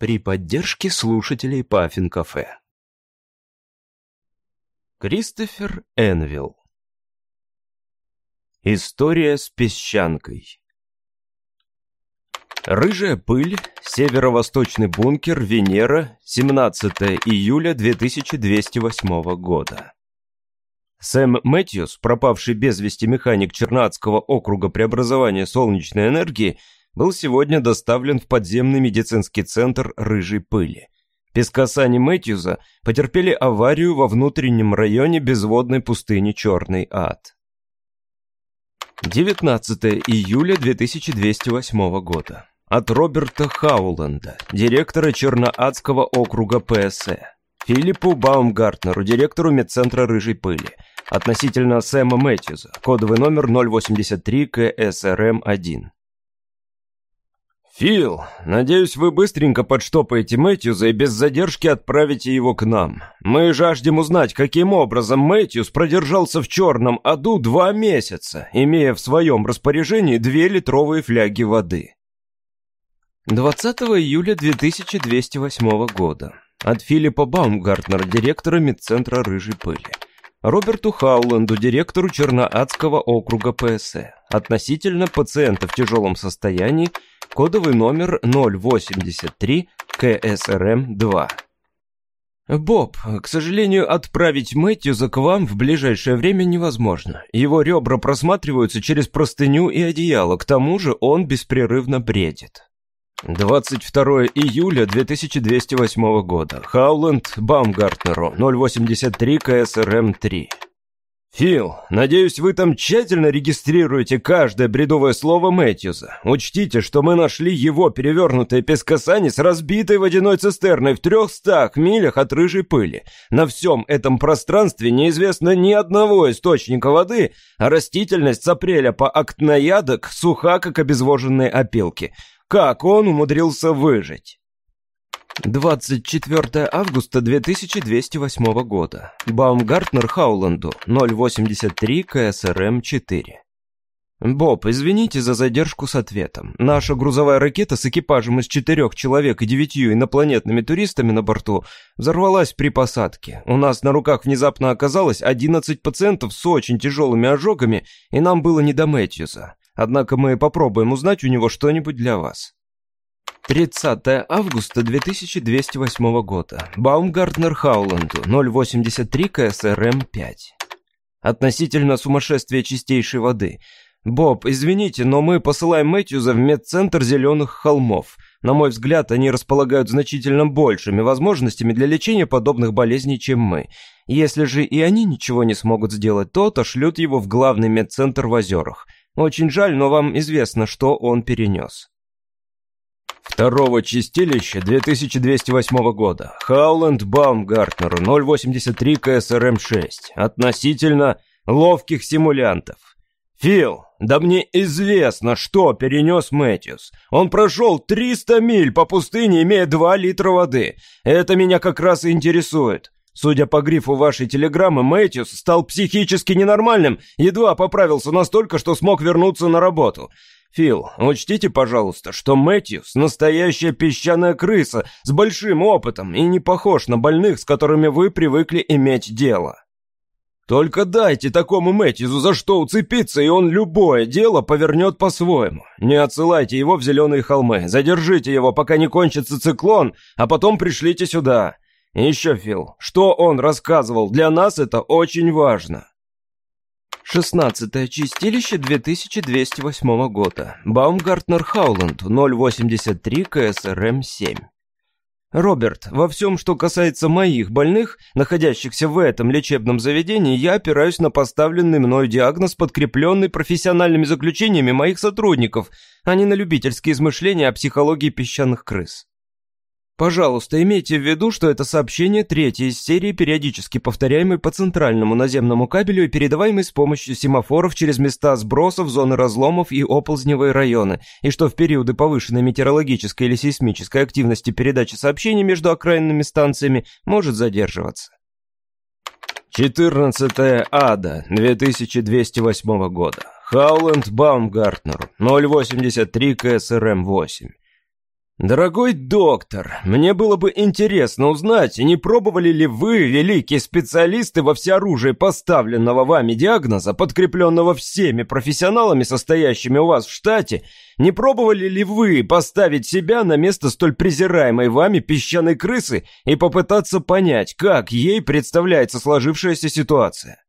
при поддержке слушателей Паффин Кафе. Кристофер Энвилл История с песчанкой Рыжая пыль, северо-восточный бункер, Венера, 17 июля 2208 года. Сэм Мэтьюс, пропавший без вести механик Чернадского округа преобразования солнечной энергии, был сегодня доставлен в подземный медицинский центр рыжей пыли. Пескосани Мэтьюза потерпели аварию во внутреннем районе безводной пустыни Черный Ад. 19 июля 2208 года. От Роберта Хауленда, директора Черноадского округа ПСЭ. Филиппу Баумгартнеру, директору медцентра рыжей пыли. Относительно Сэма Мэтьюза, кодовый номер 083 КСРМ-1. «Фил, надеюсь, вы быстренько подштопаете Мэтьюза и без задержки отправите его к нам. Мы жаждем узнать, каким образом Мэтьюз продержался в черном аду два месяца, имея в своем распоряжении две литровые фляги воды». 20 июля 2208 года. От Филиппа Баумгартнера, директора медцентра «Рыжей пыли». Роберту Хауленду, директору Черноадского округа ПСЭ. Относительно пациента в тяжелом состоянии, кодовый номер 083 КСРМ-2. «Боб, к сожалению, отправить Мэтьюза к вам в ближайшее время невозможно. Его ребра просматриваются через простыню и одеяло, к тому же он беспрерывно бредит». 22 июля 2208 года. Хауленд Баумгартнеру, 083 КСРМ-3. «Фил, надеюсь, вы там тщательно регистрируете каждое бредовое слово Мэтьюза. Учтите, что мы нашли его перевернутые пескосани с разбитой водяной цистерной в трехстах милях от рыжей пыли. На всем этом пространстве неизвестно ни одного источника воды, а растительность с апреля по октноядок суха, как обезвоженные опилки. Как он умудрился выжить? 24 августа 2208 года. Баумгартнер Хауленду, 083 КСРМ-4. «Боб, извините за задержку с ответом. Наша грузовая ракета с экипажем из четырех человек и девятью инопланетными туристами на борту взорвалась при посадке. У нас на руках внезапно оказалось 11 пациентов с очень тяжелыми ожогами, и нам было не до Мэтьюса. Однако мы попробуем узнать у него что-нибудь для вас. 30 августа 2208 года. Баумгартнер Хауленду, 083 КСРМ-5. Относительно сумасшествия чистейшей воды. Боб, извините, но мы посылаем Мэтьюза в медцентр Зеленых холмов. На мой взгляд, они располагают значительно большими возможностями для лечения подобных болезней, чем мы. Если же и они ничего не смогут сделать, то отошлют его в главный медцентр в озерах – очень жаль, но вам известно, что он перенес. Второго чистилища 2208 года. Хауленд Баумгартнеру 083 КСРМ-6. Относительно ловких симулянтов. Фил, да мне известно, что перенес Мэтьюс. Он прошел 300 миль по пустыне, имея 2 литра воды. Это меня как раз и интересует. Судя по грифу вашей телеграммы, Мэтьюс стал психически ненормальным, едва поправился настолько, что смог вернуться на работу. Фил, учтите, пожалуйста, что Мэтьюс – настоящая песчаная крыса с большим опытом и не похож на больных, с которыми вы привыкли иметь дело. Только дайте такому Мэтьюзу за что уцепиться, и он любое дело повернет по-своему. Не отсылайте его в Зеленые холмы, задержите его, пока не кончится циклон, а потом пришлите сюда. И еще, Фил, что он рассказывал, для нас это очень важно. 16 чистилище 2208 года. Баумгартнер Хауленд, 083 КСРМ-7. Роберт, во всем, что касается моих больных, находящихся в этом лечебном заведении, я опираюсь на поставленный мною диагноз, подкрепленный профессиональными заключениями моих сотрудников, а не на любительские измышления о психологии песчаных крыс. Пожалуйста, имейте в виду, что это сообщение третье из серии, периодически повторяемой по центральному наземному кабелю и передаваемой с помощью семафоров через места сбросов, зоны разломов и оползневые районы, и что в периоды повышенной метеорологической или сейсмической активности передачи сообщений между окраинными станциями может задерживаться. 14 ада 2208 года. Хауленд Баумгартнер, 083 КСРМ-8. «Дорогой доктор, мне было бы интересно узнать, не пробовали ли вы, великие специалисты во всеоружии поставленного вами диагноза, подкрепленного всеми профессионалами, состоящими у вас в штате, не пробовали ли вы поставить себя на место столь презираемой вами песчаной крысы и попытаться понять, как ей представляется сложившаяся ситуация?»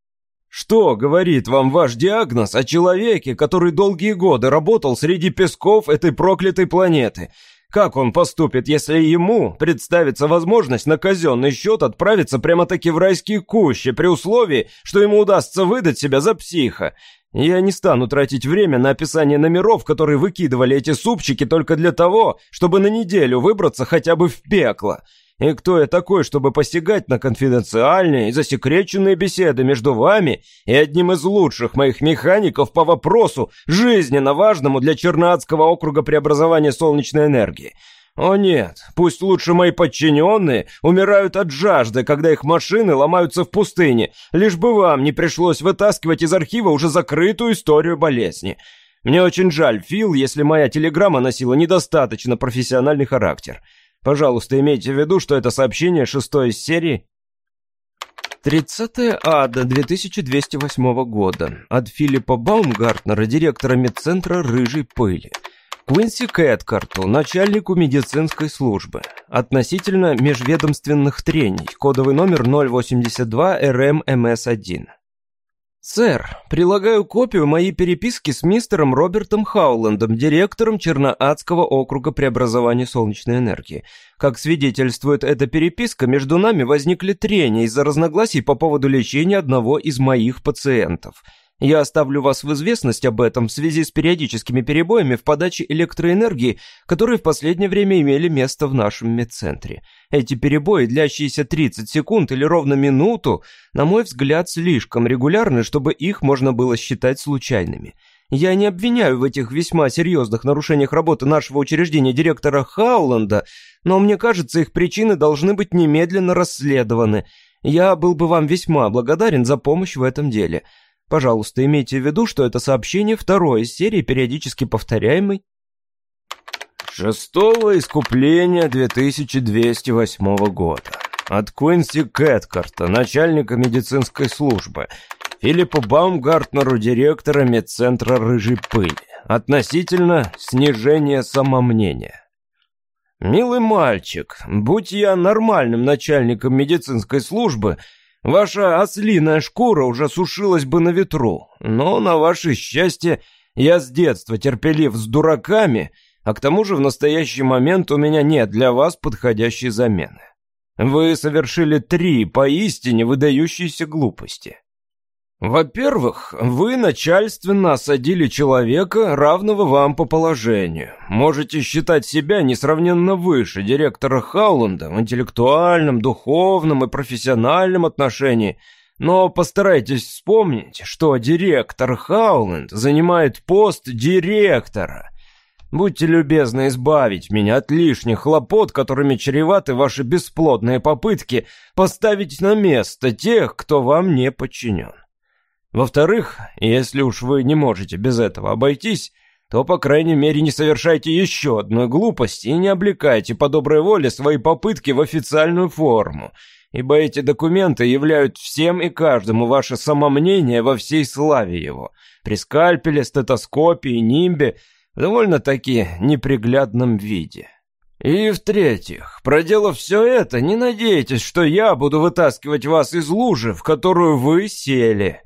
Что говорит вам ваш диагноз о человеке, который долгие годы работал среди песков этой проклятой планеты, как он поступит, если ему представится возможность на казенный счет отправиться прямо-таки в райские кущи, при условии, что ему удастся выдать себя за психа? Я не стану тратить время на описание номеров, которые выкидывали эти супчики только для того, чтобы на неделю выбраться хотя бы в пекло. И кто я такой, чтобы посягать на конфиденциальные и засекреченные беседы между вами и одним из лучших моих механиков по вопросу, жизненно важному для Чернадского округа преобразования солнечной энергии? О нет, пусть лучше мои подчиненные умирают от жажды, когда их машины ломаются в пустыне, лишь бы вам не пришлось вытаскивать из архива уже закрытую историю болезни. Мне очень жаль, Фил, если моя телеграмма носила недостаточно профессиональный характер. Пожалуйста, имейте в виду, что это сообщение шестой из серии 30 ада 2208 года от Филиппа Баумгартнера, директора медцентра «Рыжей пыли». Куинси Кэткарту, начальнику медицинской службы. Относительно межведомственных трений. Кодовый номер 082 РММС-1. «Сэр, прилагаю копию моей переписки с мистером Робертом Хауландом, директором Черноадского округа преобразования солнечной энергии. Как свидетельствует эта переписка, между нами возникли трения из-за разногласий по поводу лечения одного из моих пациентов». Я оставлю вас в известность об этом в связи с периодическими перебоями в подаче электроэнергии, которые в последнее время имели место в нашем медцентре. Эти перебои, длящиеся 30 секунд или ровно минуту, на мой взгляд, слишком регулярны, чтобы их можно было считать случайными. Я не обвиняю в этих весьма серьезных нарушениях работы нашего учреждения директора Хауланда, но мне кажется, их причины должны быть немедленно расследованы. Я был бы вам весьма благодарен за помощь в этом деле. Пожалуйста, имейте в виду, что это сообщение второе из серии, периодически повторяемой. Шестого искупления 2208 года. От Куинси Кэткарта, начальника медицинской службы, Филиппу Баумгартнеру, директора медцентра «Рыжей пыли». Относительно снижения самомнения. «Милый мальчик, будь я нормальным начальником медицинской службы, Ваша ослиная шкура уже сушилась бы на ветру, но, на ваше счастье, я с детства терпелив с дураками, а к тому же в настоящий момент у меня нет для вас подходящей замены. Вы совершили три поистине выдающиеся глупости. Во-первых, вы начальственно осадили человека, равного вам по положению. Можете считать себя несравненно выше директора Хауланда в интеллектуальном, духовном и профессиональном отношении, но постарайтесь вспомнить, что директор Хауланд занимает пост директора. Будьте любезны избавить меня от лишних хлопот, которыми чреваты ваши бесплодные попытки поставить на место тех, кто вам не подчинен. Во-вторых, если уж вы не можете без этого обойтись, то, по крайней мере, не совершайте еще одной глупости и не облекайте по доброй воле свои попытки в официальную форму, ибо эти документы являют всем и каждому ваше самомнение во всей славе его, при скальпеле, стетоскопе и нимбе в довольно-таки неприглядном виде. И в-третьих, проделав все это, не надейтесь, что я буду вытаскивать вас из лужи, в которую вы сели».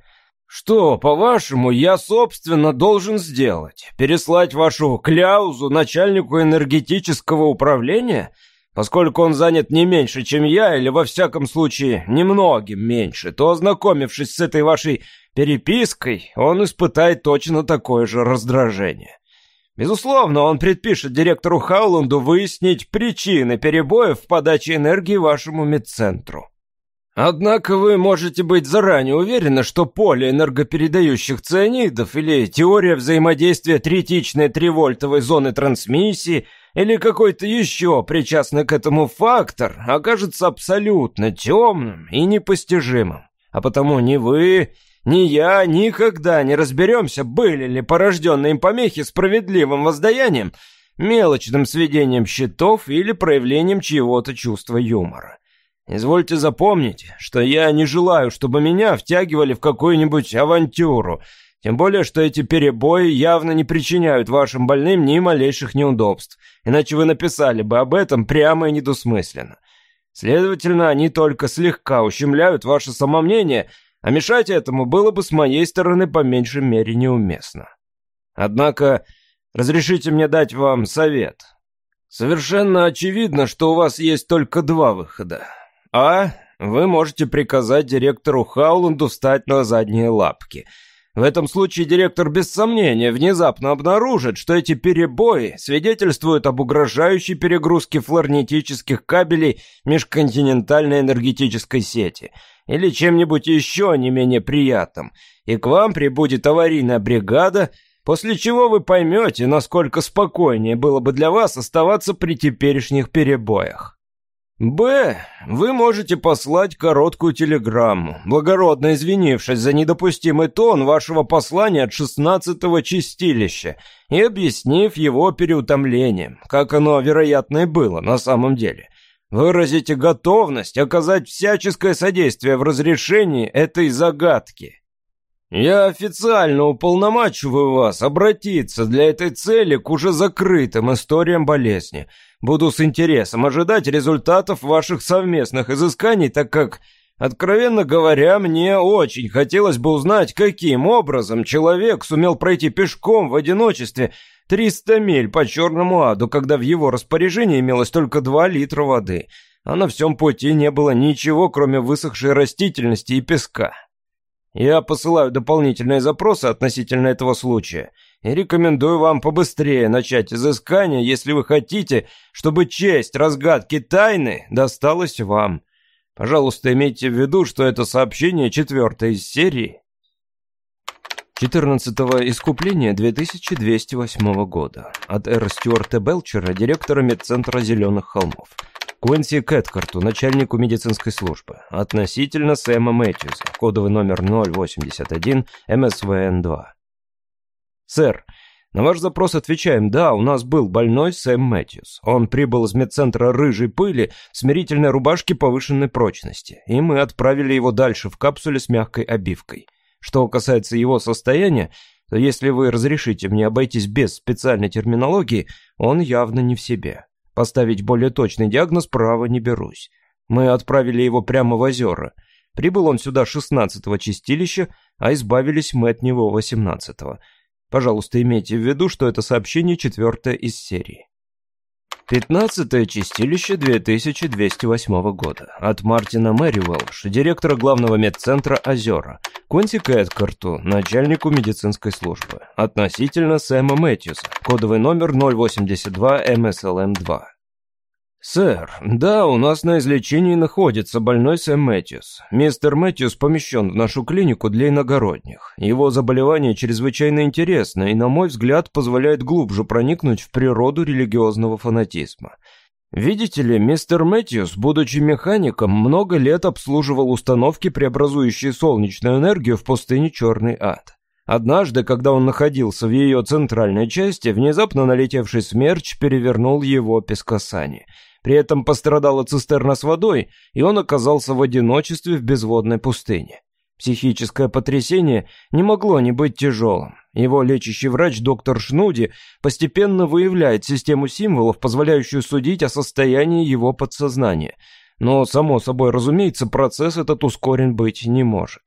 Что, по-вашему, я, собственно, должен сделать? Переслать вашу кляузу начальнику энергетического управления? Поскольку он занят не меньше, чем я, или, во всяком случае, немногим меньше, то, ознакомившись с этой вашей перепиской, он испытает точно такое же раздражение. Безусловно, он предпишет директору Хауланду выяснить причины перебоев в подаче энергии вашему медцентру. Однако вы можете быть заранее уверены, что поле энергопередающих цианидов или теория взаимодействия третичной тревольтовой зоны трансмиссии или какой-то еще причастный к этому фактор окажется абсолютно темным и непостижимым. А потому ни вы, ни я никогда не разберемся, были ли порожденные им помехи справедливым воздаянием мелочным сведением счетов или проявлением чьего-то чувства юмора. Извольте запомнить, что я не желаю, чтобы меня втягивали в какую-нибудь авантюру, тем более, что эти перебои явно не причиняют вашим больным ни малейших неудобств, иначе вы написали бы об этом прямо и недосмысленно. Следовательно, они только слегка ущемляют ваше самомнение, а мешать этому было бы с моей стороны по меньшей мере неуместно. Однако, разрешите мне дать вам совет. Совершенно очевидно, что у вас есть только два выхода. А. Вы можете приказать директору Хауланду встать на задние лапки. В этом случае директор без сомнения внезапно обнаружит, что эти перебои свидетельствуют об угрожающей перегрузке флорнетических кабелей межконтинентальной энергетической сети или чем-нибудь еще не менее приятным, и к вам прибудет аварийная бригада, после чего вы поймете, насколько спокойнее было бы для вас оставаться при теперешних перебоях. Б. Вы можете послать короткую телеграмму, благородно извинившись за недопустимый тон вашего послания от шестнадцатого чистилища и объяснив его переутомлением, как оно, вероятно, и было на самом деле. Выразите готовность оказать всяческое содействие в разрешении этой загадки. Я официально уполномачиваю вас обратиться для этой цели к уже закрытым историям болезни – Буду с интересом ожидать результатов ваших совместных изысканий, так как, откровенно говоря, мне очень хотелось бы узнать, каким образом человек сумел пройти пешком в одиночестве 300 миль по Черному Аду, когда в его распоряжении имелось только 2 литра воды, а на всем пути не было ничего, кроме высохшей растительности и песка. Я посылаю дополнительные запросы относительно этого случая – и рекомендую вам побыстрее начать изыскание, если вы хотите, чтобы честь разгадки тайны досталась вам. Пожалуйста, имейте в виду, что это сообщение четвертое из серии. 14-го искупления 2208 года от Р. Стюарта Белчера, директора медцентра Зеленых холмов. Куинси Кэткарту, начальнику медицинской службы, относительно Сэма Мэтьюза, кодовый номер 081 МСВН-2. «Сэр, на ваш запрос отвечаем, да, у нас был больной Сэм Мэтьюс. Он прибыл из медцентра рыжей пыли смирительной рубашке повышенной прочности, и мы отправили его дальше в капсуле с мягкой обивкой. Что касается его состояния, то если вы разрешите мне обойтись без специальной терминологии, он явно не в себе. Поставить более точный диагноз право не берусь. Мы отправили его прямо в озера. Прибыл он сюда 16-го чистилища, а избавились мы от него 18-го. Пожалуйста, имейте в виду, что это сообщение четвертое из серии. Пятнадцатое чистилище 2208 года. От Мартина Мэривелш, директора главного медцентра «Озера», Конси Кэткарту, начальнику медицинской службы. Относительно Сэма Мэтьюса, кодовый номер 082 МСЛМ-2. «Сэр, да, у нас на излечении находится больной Сэм Мэтьюс. Мистер Мэтьюс помещен в нашу клинику для иногородних. Его заболевание чрезвычайно интересно и, на мой взгляд, позволяет глубже проникнуть в природу религиозного фанатизма. Видите ли, мистер Мэтьюс, будучи механиком, много лет обслуживал установки, преобразующие солнечную энергию в пустыне Черный Ад. Однажды, когда он находился в ее центральной части, внезапно налетевший смерч перевернул его пескосани – при этом пострадала цистерна с водой, и он оказался в одиночестве в безводной пустыне. Психическое потрясение не могло не быть тяжелым. Его лечащий врач доктор Шнуди постепенно выявляет систему символов, позволяющую судить о состоянии его подсознания. Но, само собой разумеется, процесс этот ускорен быть не может.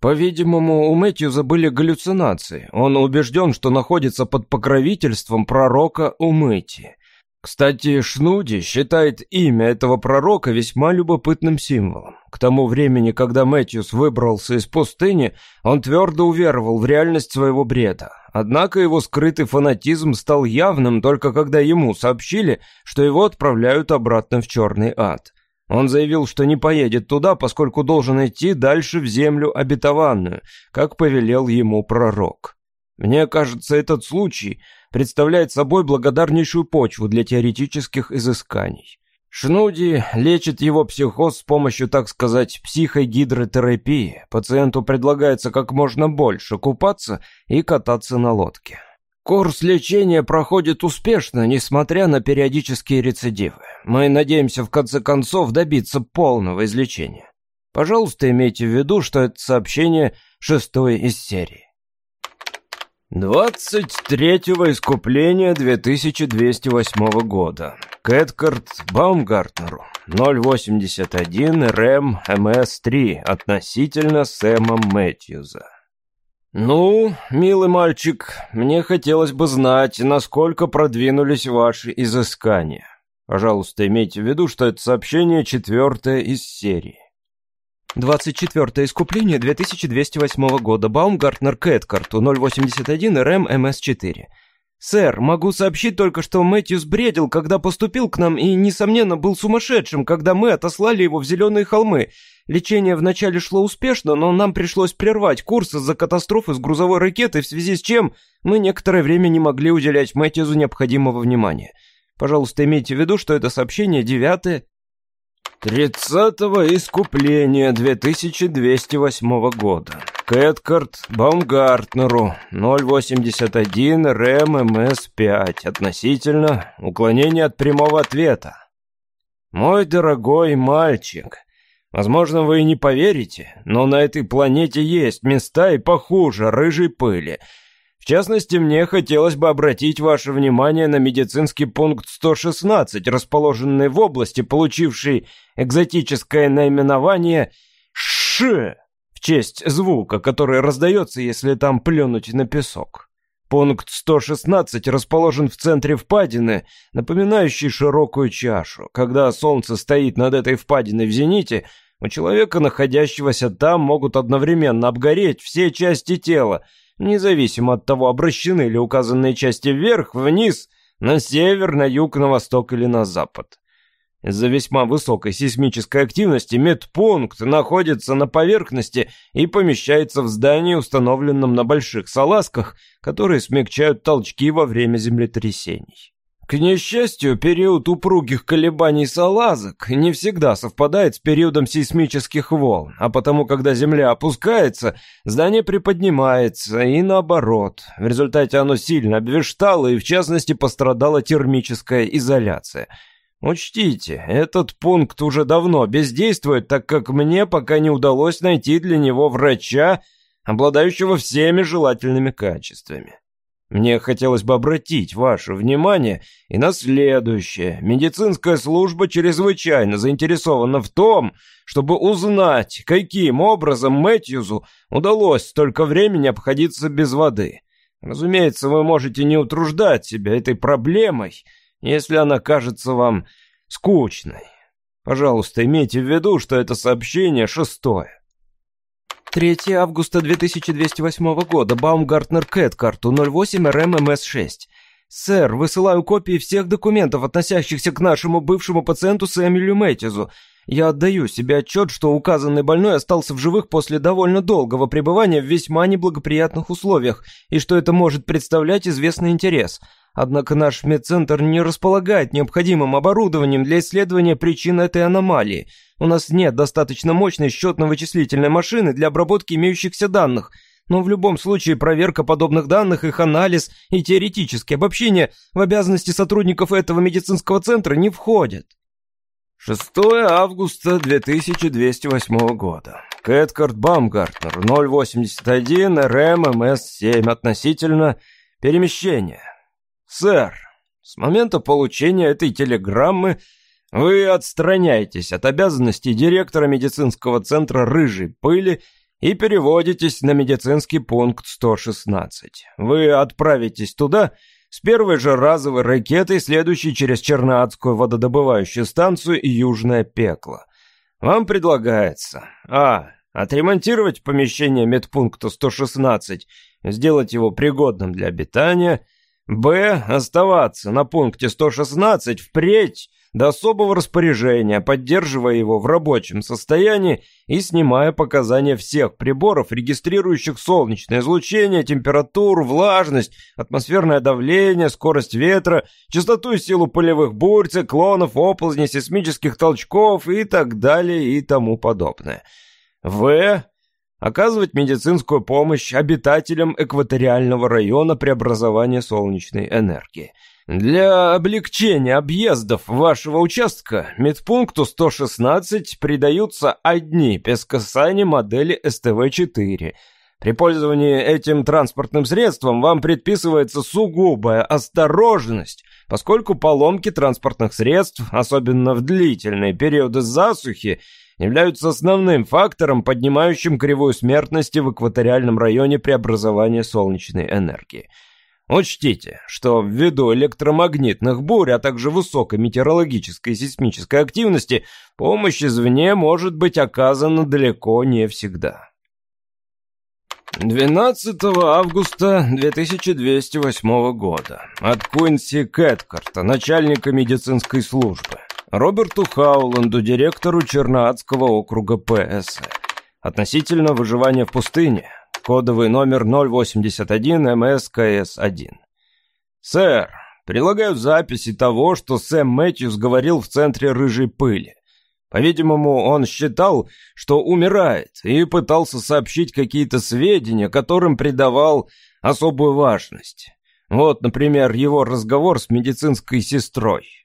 По-видимому, у Мэтьюза были галлюцинации. Он убежден, что находится под покровительством пророка Умыти. Кстати, Шнуди считает имя этого пророка весьма любопытным символом. К тому времени, когда Мэтьюс выбрался из пустыни, он твердо уверовал в реальность своего бреда. Однако его скрытый фанатизм стал явным только когда ему сообщили, что его отправляют обратно в черный ад. Он заявил, что не поедет туда, поскольку должен идти дальше в землю обетованную, как повелел ему пророк. Мне кажется, этот случай представляет собой благодарнейшую почву для теоретических изысканий. Шнуди лечит его психоз с помощью, так сказать, психогидротерапии. Пациенту предлагается как можно больше купаться и кататься на лодке. Курс лечения проходит успешно, несмотря на периодические рецидивы. Мы надеемся в конце концов добиться полного излечения. Пожалуйста, имейте в виду, что это сообщение шестое из серии. 23-го искупления 2208 года. Кэткарт Баумгартнеру. 081 РМ МС-3 относительно Сэма Мэтьюза. «Ну, милый мальчик, мне хотелось бы знать, насколько продвинулись ваши изыскания. Пожалуйста, имейте в виду, что это сообщение четвертое из серии. 24 искупление 2208 года. Баумгартнер Кэткарту 081 РМ МС4. «Сэр, могу сообщить только, что Мэтьюс бредил, когда поступил к нам, и, несомненно, был сумасшедшим, когда мы отослали его в Зеленые холмы. Лечение вначале шло успешно, но нам пришлось прервать курс из-за катастрофы с грузовой ракетой, в связи с чем мы некоторое время не могли уделять Мэтьюзу необходимого внимания. Пожалуйста, имейте в виду, что это сообщение девятое Тридцатого искупления 2208 года. Кэткарт Баумгартнеру 081 РММС-5 относительно уклонения от прямого ответа. Мой дорогой мальчик, возможно, вы и не поверите, но на этой планете есть места и похуже рыжей пыли — в частности, мне хотелось бы обратить ваше внимание на медицинский пункт 116, расположенный в области, получивший экзотическое наименование «Ш» в честь звука, который раздается, если там плюнуть на песок. Пункт 116 расположен в центре впадины, напоминающей широкую чашу. Когда солнце стоит над этой впадиной в зените, у человека, находящегося там, могут одновременно обгореть все части тела – независимо от того, обращены ли указанные части вверх, вниз, на север, на юг, на восток или на запад. Из-за весьма высокой сейсмической активности медпункт находится на поверхности и помещается в здании, установленном на больших салазках, которые смягчают толчки во время землетрясений. К несчастью, период упругих колебаний салазок не всегда совпадает с периодом сейсмических волн, а потому, когда Земля опускается, здание приподнимается и наоборот. В результате оно сильно обвештало и, в частности, пострадала термическая изоляция. Учтите, этот пункт уже давно бездействует, так как мне пока не удалось найти для него врача, обладающего всеми желательными качествами. Мне хотелось бы обратить ваше внимание и на следующее. Медицинская служба чрезвычайно заинтересована в том, чтобы узнать, каким образом Мэтьюзу удалось столько времени обходиться без воды. Разумеется, вы можете не утруждать себя этой проблемой, если она кажется вам скучной. Пожалуйста, имейте в виду, что это сообщение шестое. 3 августа 2208 года. Баумгартнер Кэт, карту 08 РММС-6. «Сэр, высылаю копии всех документов, относящихся к нашему бывшему пациенту Сэмюэлю Мэтизу. Я отдаю себе отчет, что указанный больной остался в живых после довольно долгого пребывания в весьма неблагоприятных условиях, и что это может представлять известный интерес. Однако наш медцентр не располагает необходимым оборудованием для исследования причин этой аномалии. У нас нет достаточно мощной счетно-вычислительной машины для обработки имеющихся данных. Но в любом случае проверка подобных данных, их анализ и теоретическое обобщение в обязанности сотрудников этого медицинского центра не входят. 6 августа 2208 года. Кэткарт Бамгартнер, 081 РММС-7 относительно перемещения. «Сэр, с момента получения этой телеграммы вы отстраняетесь от обязанностей директора медицинского центра «Рыжей пыли» и переводитесь на медицинский пункт 116. Вы отправитесь туда с первой же разовой ракетой, следующей через Черноадскую вододобывающую станцию и Южное Пекло. Вам предлагается А. Отремонтировать помещение медпункта 116, сделать его пригодным для обитания – Б. Оставаться на пункте 116 впредь до особого распоряжения, поддерживая его в рабочем состоянии и снимая показания всех приборов, регистрирующих солнечное излучение, температуру, влажность, атмосферное давление, скорость ветра, частоту и силу полевых бурь, циклонов, оползней, сейсмических толчков и так далее и тому подобное. В Оказывать медицинскую помощь обитателям экваториального района преобразования солнечной энергии. Для облегчения объездов вашего участка медпункту 116 придаются одни пескосани модели СТВ-4. При пользовании этим транспортным средством вам предписывается сугубая осторожность, поскольку поломки транспортных средств, особенно в длительные периоды засухи, являются основным фактором, поднимающим кривую смертности в экваториальном районе преобразования солнечной энергии. Учтите, что ввиду электромагнитных бурь, а также высокой метеорологической и сейсмической активности, помощь извне может быть оказана далеко не всегда. 12 августа 2208 года. От Куинси Кэткарта, начальника медицинской службы. Роберту Хауланду, директору Черноадского округа ПС. Относительно выживания в пустыне. Кодовый номер 081 МСКС-1. «Сэр, прилагаю записи того, что Сэм Мэтьюс говорил в центре рыжей пыли. По-видимому, он считал, что умирает, и пытался сообщить какие-то сведения, которым придавал особую важность. Вот, например, его разговор с медицинской сестрой.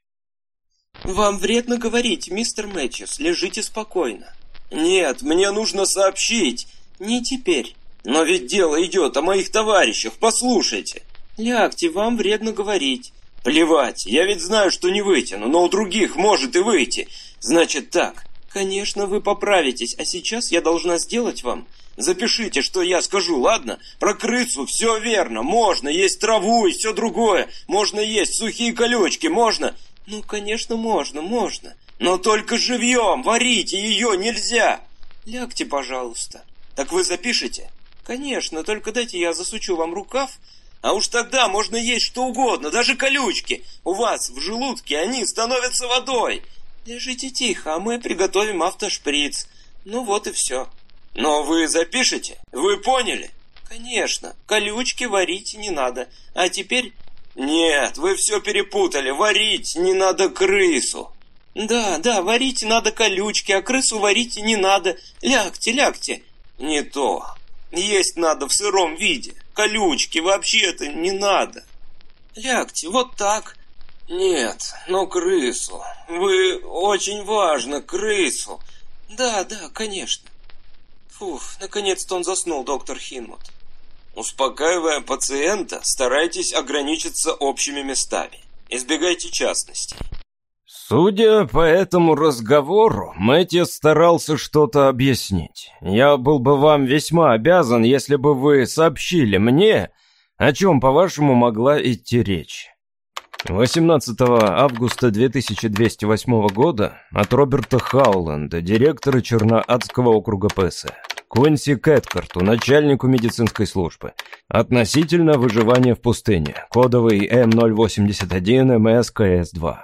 «Вам вредно говорить, мистер Мэтьюс, лежите спокойно». «Нет, мне нужно сообщить. Не теперь. Но ведь дело идет о моих товарищах, послушайте. Лягте, вам вредно говорить. Плевать, я ведь знаю, что не вытяну, но у других может и выйти. Значит так, конечно, вы поправитесь, а сейчас я должна сделать вам... Запишите, что я скажу, ладно? Про крысу все верно, можно есть траву и все другое, можно есть сухие колючки, можно... Ну, конечно, можно, можно. Но только живьем, варите ее нельзя. Лягте, пожалуйста. Так вы запишете? Конечно, только дайте я засучу вам рукав, а уж тогда можно есть что угодно, даже колючки. У вас в желудке они становятся водой. Лежите тихо, а мы приготовим автошприц. Ну вот и все. Но вы запишете? Вы поняли? Конечно, колючки варить не надо. А теперь... Нет, вы все перепутали. Варить не надо крысу. Да, да, варить надо колючки, а крысу варить не надо. Лягте, лягте. Не то. Есть надо в сыром виде. Колючки вообще-то не надо. Лягте, вот так. Нет, но крысу. Вы очень важно, крысу. Да, да, конечно. Фух, наконец-то он заснул, доктор Хинмут. Успокаивая пациента, старайтесь ограничиться общими местами. Избегайте частностей. Судя по этому разговору, Мэтья старался что-то объяснить. Я был бы вам весьма обязан, если бы вы сообщили мне, о чем, по-вашему, могла идти речь. 18 августа 2208 года от Роберта Хауленда, директора Черноадского округа ПС, Куинси Кэткарту, начальнику медицинской службы, относительно выживания в пустыне, кодовый М081 МСКС-2.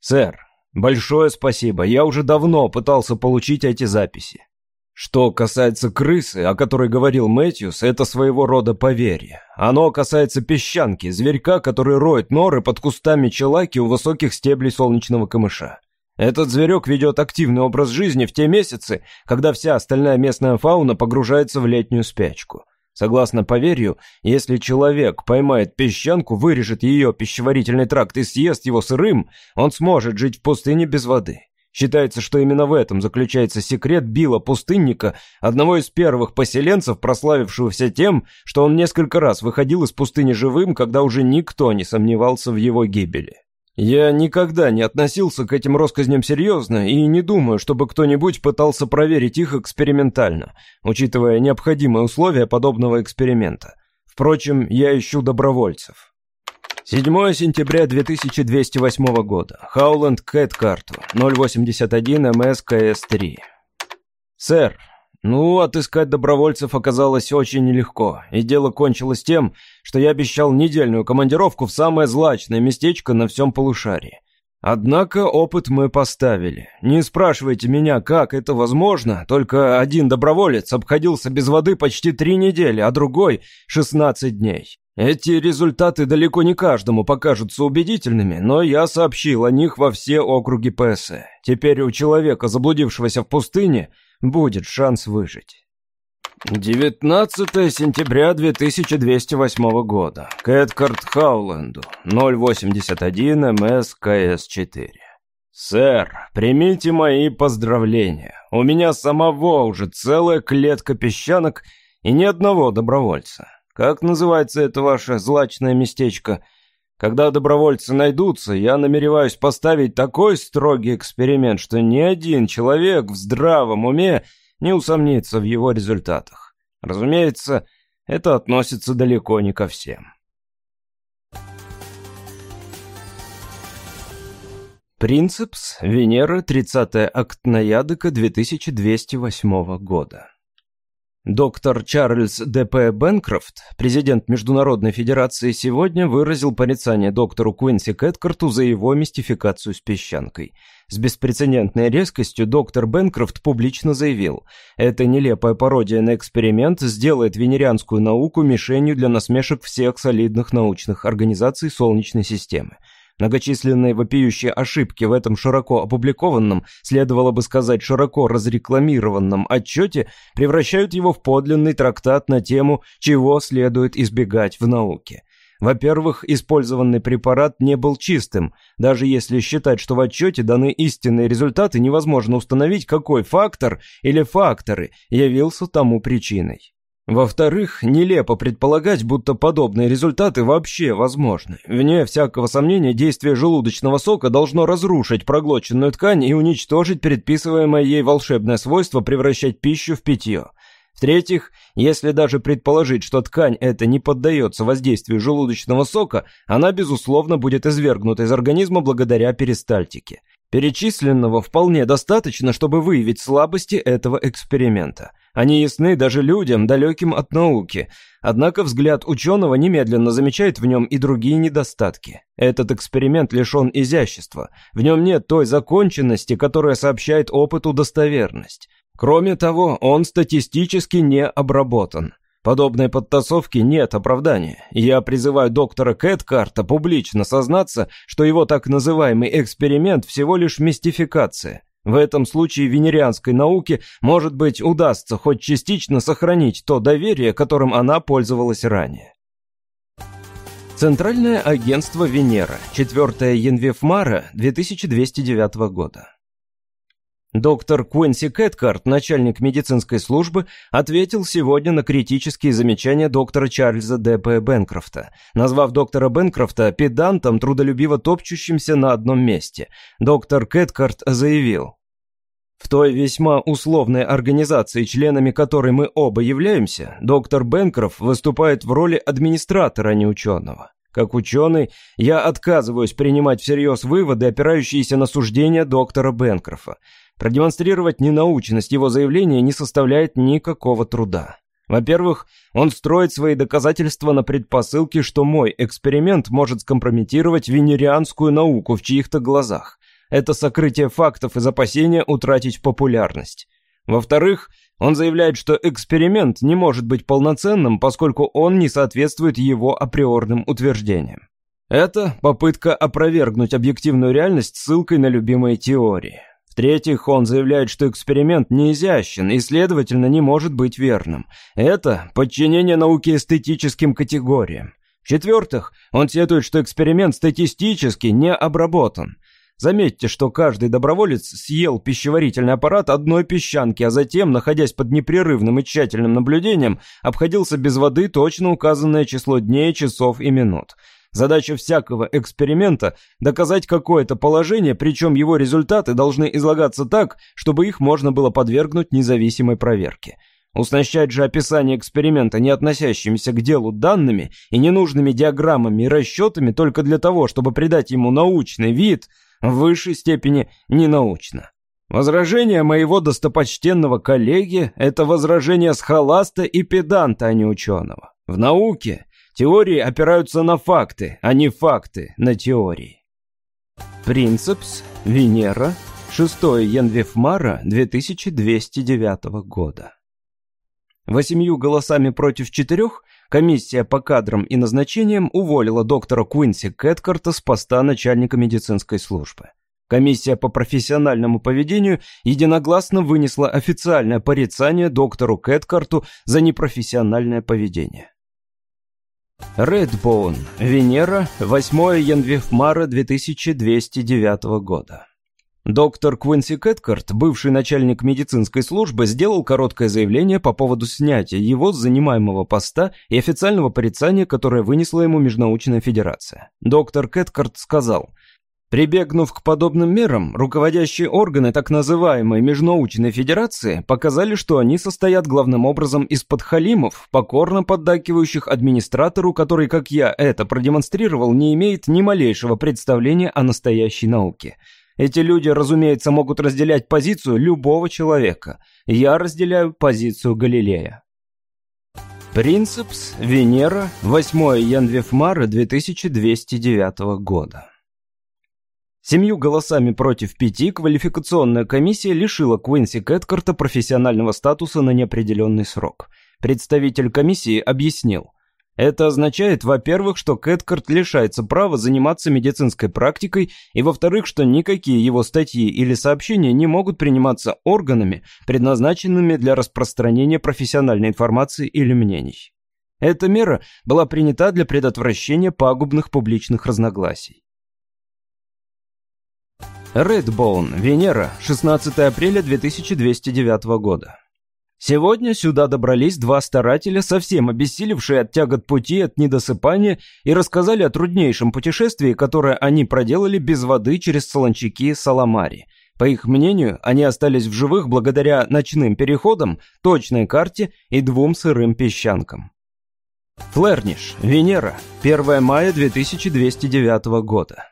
«Сэр, большое спасибо. Я уже давно пытался получить эти записи. Что касается крысы, о которой говорил Мэтьюс, это своего рода поверье. Оно касается песчанки, зверька, который роет норы под кустами челаки у высоких стеблей солнечного камыша. Этот зверек ведет активный образ жизни в те месяцы, когда вся остальная местная фауна погружается в летнюю спячку. Согласно поверью, если человек поймает песчанку, вырежет ее пищеварительный тракт и съест его сырым, он сможет жить в пустыне без воды. Считается, что именно в этом заключается секрет Билла Пустынника, одного из первых поселенцев, прославившегося тем, что он несколько раз выходил из пустыни живым, когда уже никто не сомневался в его гибели. Я никогда не относился к этим россказням серьезно и не думаю, чтобы кто-нибудь пытался проверить их экспериментально, учитывая необходимые условия подобного эксперимента. Впрочем, я ищу добровольцев. 7 сентября 2208 года. Хауленд Кэткарту, 081 МСКС-3. Сэр, ну, отыскать добровольцев оказалось очень нелегко, и дело кончилось тем, что я обещал недельную командировку в самое злачное местечко на всем полушарии. Однако опыт мы поставили. Не спрашивайте меня, как это возможно, только один доброволец обходился без воды почти три недели, а другой — 16 дней. Эти результаты далеко не каждому покажутся убедительными, но я сообщил о них во все округи ПС. Теперь у человека, заблудившегося в пустыне, будет шанс выжить. 19 сентября 2208 года. Кэткарт Хауленду. 081 МС КС-4. «Сэр, примите мои поздравления. У меня самого уже целая клетка песчанок и ни одного добровольца. Как называется это ваше злачное местечко? Когда добровольцы найдутся, я намереваюсь поставить такой строгий эксперимент, что ни один человек в здравом уме не усомнится в его результатах. Разумеется, это относится далеко не ко всем. Принцепс, Венера, 30 октноядыка 2208 года. Доктор Чарльз Д.П. Бенкрофт, президент Международной Федерации, сегодня выразил порицание доктору Куинси Кэткарту за его мистификацию с песчанкой. С беспрецедентной резкостью доктор Бенкрофт публично заявил, эта нелепая пародия на эксперимент сделает венерианскую науку мишенью для насмешек всех солидных научных организаций Солнечной системы. Многочисленные вопиющие ошибки в этом широко опубликованном, следовало бы сказать, широко разрекламированном отчете превращают его в подлинный трактат на тему «Чего следует избегать в науке». Во-первых, использованный препарат не был чистым. Даже если считать, что в отчете даны истинные результаты, невозможно установить, какой фактор или факторы явился тому причиной. Во-вторых, нелепо предполагать, будто подобные результаты вообще возможны. Вне всякого сомнения, действие желудочного сока должно разрушить проглоченную ткань и уничтожить предписываемое ей волшебное свойство превращать пищу в питье. В-третьих, если даже предположить, что ткань эта не поддается воздействию желудочного сока, она, безусловно, будет извергнута из организма благодаря перистальтике. Перечисленного вполне достаточно, чтобы выявить слабости этого эксперимента. Они ясны даже людям, далеким от науки. Однако взгляд ученого немедленно замечает в нем и другие недостатки. Этот эксперимент лишен изящества. В нем нет той законченности, которая сообщает опыту достоверность. Кроме того, он статистически не обработан. Подобной подтасовки нет оправдания. Я призываю доктора Кэткарта публично сознаться, что его так называемый эксперимент всего лишь мистификация. В этом случае венерианской науке, может быть, удастся хоть частично сохранить то доверие, которым она пользовалась ранее. Центральное агентство Венера, 4 Янвефмара 2209 года. Доктор Куинси Кэткарт, начальник медицинской службы, ответил сегодня на критические замечания доктора Чарльза Д.П. Бенкрофта, назвав доктора Бенкрофта педантом, трудолюбиво топчущимся на одном месте. Доктор Кэткарт заявил, в той весьма условной организации, членами которой мы оба являемся, доктор Бенкрофт выступает в роли администратора, а не ученого. Как ученый, я отказываюсь принимать всерьез выводы, опирающиеся на суждения доктора Бенкрофа. Продемонстрировать ненаучность его заявления не составляет никакого труда. Во-первых, он строит свои доказательства на предпосылке, что мой эксперимент может скомпрометировать венерианскую науку в чьих-то глазах. Это сокрытие фактов из опасения утратить популярность. Во-вторых, он заявляет, что эксперимент не может быть полноценным, поскольку он не соответствует его априорным утверждениям. Это попытка опровергнуть объективную реальность ссылкой на любимые теории. В-третьих, он заявляет, что эксперимент не изящен и, следовательно, не может быть верным. Это подчинение науке эстетическим категориям. В-четвертых, он сетует, что эксперимент статистически не обработан. Заметьте, что каждый доброволец съел пищеварительный аппарат одной песчанки, а затем, находясь под непрерывным и тщательным наблюдением, обходился без воды точно указанное число дней, часов и минут. Задача всякого эксперимента – доказать какое-то положение, причем его результаты должны излагаться так, чтобы их можно было подвергнуть независимой проверке. Уснащать же описание эксперимента, не относящимися к делу данными и ненужными диаграммами и расчетами только для того, чтобы придать ему научный вид, в высшей степени ненаучно. Возражение моего достопочтенного коллеги – это возражение схоласта и педанта, а не ученого. В науке Теории опираются на факты, а не факты на теории. Принцепс, Венера, 6 Янвефмара 2209 года. Восемью голосами против четырех комиссия по кадрам и назначениям уволила доктора Куинси Кэткарта с поста начальника медицинской службы. Комиссия по профессиональному поведению единогласно вынесла официальное порицание доктору Кэткарту за непрофессиональное поведение. Редбоун, Венера, 8 января 2209 года. Доктор Квинси Кэткарт, бывший начальник медицинской службы, сделал короткое заявление по поводу снятия его с занимаемого поста и официального порицания, которое вынесла ему Межнаучная федерация. Доктор Кэткарт сказал – Прибегнув к подобным мерам, руководящие органы так называемой Межнаучной Федерации показали, что они состоят главным образом из подхалимов, покорно поддакивающих администратору, который, как я это продемонстрировал, не имеет ни малейшего представления о настоящей науке. Эти люди, разумеется, могут разделять позицию любого человека. Я разделяю позицию Галилея. Принципс, Венера, 8 янвефмара 2209 года. Семью голосами против пяти квалификационная комиссия лишила Куинси Кэткарта профессионального статуса на неопределенный срок. Представитель комиссии объяснил. Это означает, во-первых, что Кэткарт лишается права заниматься медицинской практикой, и во-вторых, что никакие его статьи или сообщения не могут приниматься органами, предназначенными для распространения профессиональной информации или мнений. Эта мера была принята для предотвращения пагубных публичных разногласий. Редбоун, Венера, 16 апреля 2209 года. Сегодня сюда добрались два старателя, совсем обессилевшие от тягот пути, от недосыпания, и рассказали о труднейшем путешествии, которое они проделали без воды через Солончаки Саламари. По их мнению, они остались в живых благодаря ночным переходам, точной карте и двум сырым песчанкам. Флерниш, Венера, 1 мая 2209 года.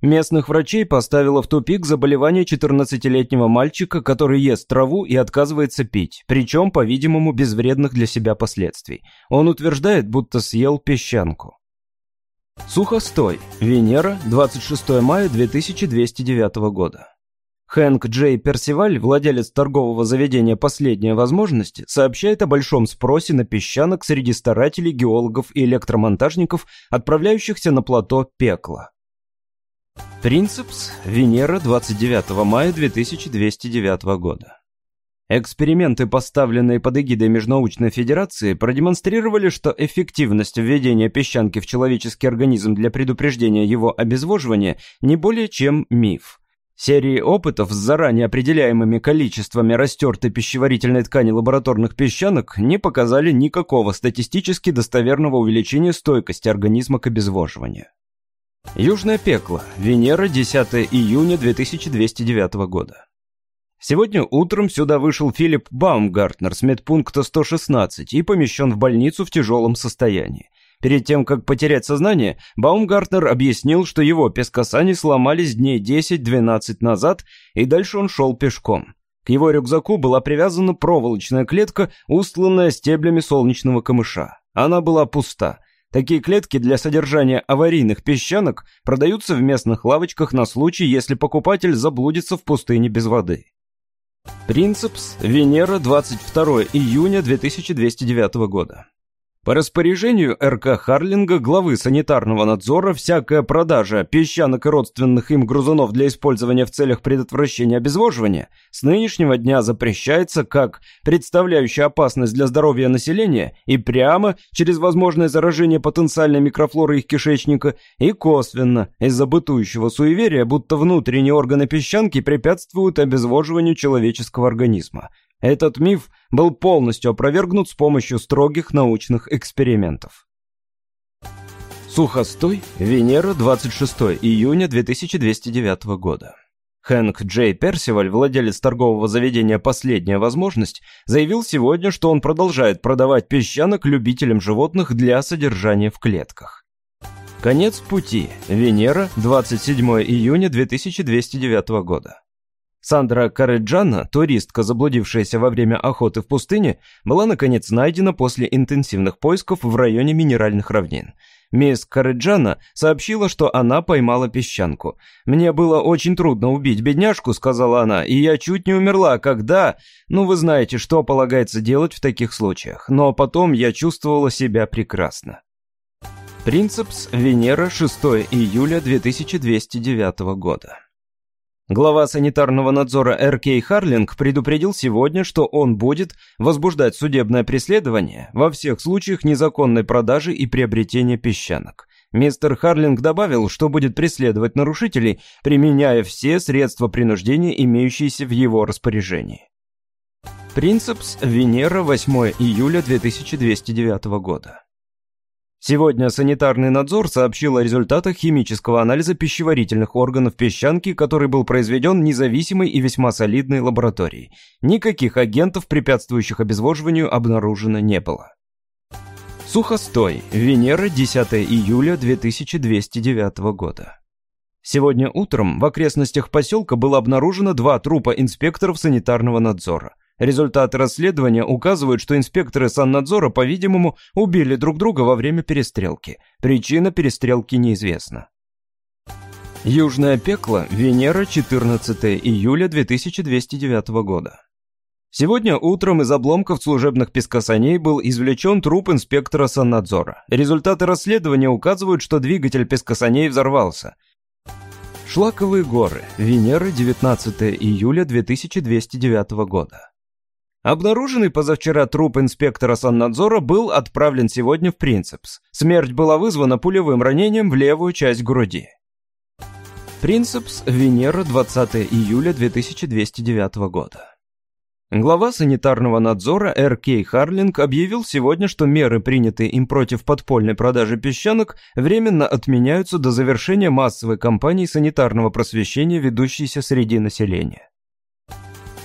Местных врачей поставило в тупик заболевание 14-летнего мальчика, который ест траву и отказывается пить, причем, по-видимому, без вредных для себя последствий. Он утверждает, будто съел песчанку. Сухостой. Венера, 26 мая 2209 года. Хэнк Джей Персиваль, владелец торгового заведения «Последняя возможность», сообщает о большом спросе на песчанок среди старателей, геологов и электромонтажников, отправляющихся на плато Пекла. Принципс, Венера, 29 мая 2209 года. Эксперименты, поставленные под эгидой Межнаучной Федерации, продемонстрировали, что эффективность введения песчанки в человеческий организм для предупреждения его обезвоживания не более чем миф. Серии опытов с заранее определяемыми количествами растертой пищеварительной ткани лабораторных песчанок не показали никакого статистически достоверного увеличения стойкости организма к обезвоживанию. Южное пекло. Венера, 10 июня 2209 года. Сегодня утром сюда вышел Филипп Баумгартнер с медпункта 116 и помещен в больницу в тяжелом состоянии. Перед тем, как потерять сознание, Баумгартнер объяснил, что его пескосани сломались дней 10-12 назад, и дальше он шел пешком. К его рюкзаку была привязана проволочная клетка, устланная стеблями солнечного камыша. Она была пуста. Такие клетки для содержания аварийных песчанок продаются в местных лавочках на случай, если покупатель заблудится в пустыне без воды. Принципс, Венера, 22 июня 2209 года. По распоряжению РК Харлинга, главы санитарного надзора, всякая продажа песчанок и родственных им грузунов для использования в целях предотвращения обезвоживания с нынешнего дня запрещается как представляющая опасность для здоровья населения и прямо через возможное заражение потенциальной микрофлоры их кишечника и косвенно из-за бытующего суеверия, будто внутренние органы песчанки препятствуют обезвоживанию человеческого организма. Этот миф был полностью опровергнут с помощью строгих научных экспериментов. Сухостой, Венера, 26 июня 2209 года. Хэнк Джей Персиваль, владелец торгового заведения «Последняя возможность», заявил сегодня, что он продолжает продавать песчанок любителям животных для содержания в клетках. Конец пути. Венера, 27 июня 2209 года. Сандра Кареджана, туристка, заблудившаяся во время охоты в пустыне, была наконец найдена после интенсивных поисков в районе минеральных равнин. Мисс Кареджана сообщила, что она поймала песчанку. «Мне было очень трудно убить бедняжку», — сказала она, «и я чуть не умерла, когда...» «Ну, вы знаете, что полагается делать в таких случаях, но потом я чувствовала себя прекрасно». Принципс, Венера, 6 июля 2209 года. Глава санитарного надзора Р.К. Харлинг предупредил сегодня, что он будет возбуждать судебное преследование во всех случаях незаконной продажи и приобретения песчанок. Мистер Харлинг добавил, что будет преследовать нарушителей, применяя все средства принуждения, имеющиеся в его распоряжении. Принцепс, Венера, 8 июля 2209 года. Сегодня санитарный надзор сообщил о результатах химического анализа пищеварительных органов песчанки, который был произведен независимой и весьма солидной лабораторией. Никаких агентов, препятствующих обезвоживанию, обнаружено не было. Сухостой. Венера, 10 июля 2209 года. Сегодня утром в окрестностях поселка было обнаружено два трупа инспекторов санитарного надзора. Результаты расследования указывают, что инспекторы саннадзора, по-видимому, убили друг друга во время перестрелки. Причина перестрелки неизвестна. Южное пекло, Венера, 14 июля 2209 года. Сегодня утром из обломков служебных пескосаней был извлечен труп инспектора саннадзора. Результаты расследования указывают, что двигатель пескосаней взорвался. Шлаковые горы, Венера, 19 июля 2209 года. Обнаруженный позавчера труп инспектора саннадзора был отправлен сегодня в Принцепс. Смерть была вызвана пулевым ранением в левую часть груди. Принцепс, Венера, 20 июля 2209 года. Глава санитарного надзора Р.К. Харлинг объявил сегодня, что меры, принятые им против подпольной продажи песчанок, временно отменяются до завершения массовой кампании санитарного просвещения, ведущейся среди населения.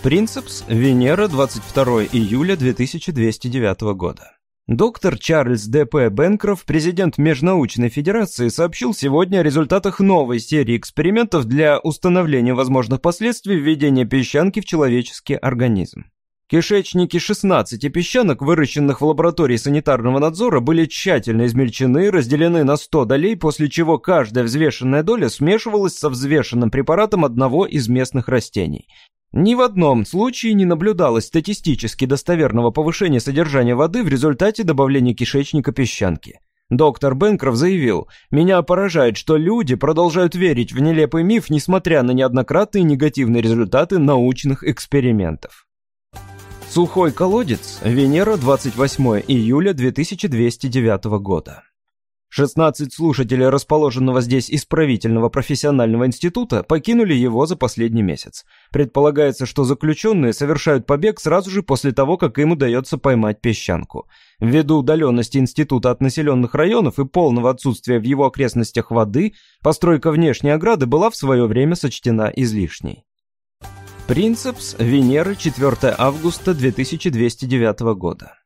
Принцепс, Венера, 22 июля 2209 года. Доктор Чарльз Д.П. Бенкрофт, президент Межнаучной Федерации, сообщил сегодня о результатах новой серии экспериментов для установления возможных последствий введения песчанки в человеческий организм. Кишечники 16 песчанок, выращенных в лаборатории санитарного надзора, были тщательно измельчены разделены на 100 долей, после чего каждая взвешенная доля смешивалась со взвешенным препаратом одного из местных растений. Ни в одном случае не наблюдалось статистически достоверного повышения содержания воды в результате добавления кишечника песчанки. Доктор Бенкроф заявил, «Меня поражает, что люди продолжают верить в нелепый миф, несмотря на неоднократные негативные результаты научных экспериментов». Сухой колодец, Венера, 28 июля 2209 года. 16 слушателей расположенного здесь исправительного профессионального института покинули его за последний месяц. Предполагается, что заключенные совершают побег сразу же после того, как им удается поймать песчанку. Ввиду удаленности института от населенных районов и полного отсутствия в его окрестностях воды, постройка внешней ограды была в свое время сочтена излишней. Принцепс, Венера, 4 августа 2209 года.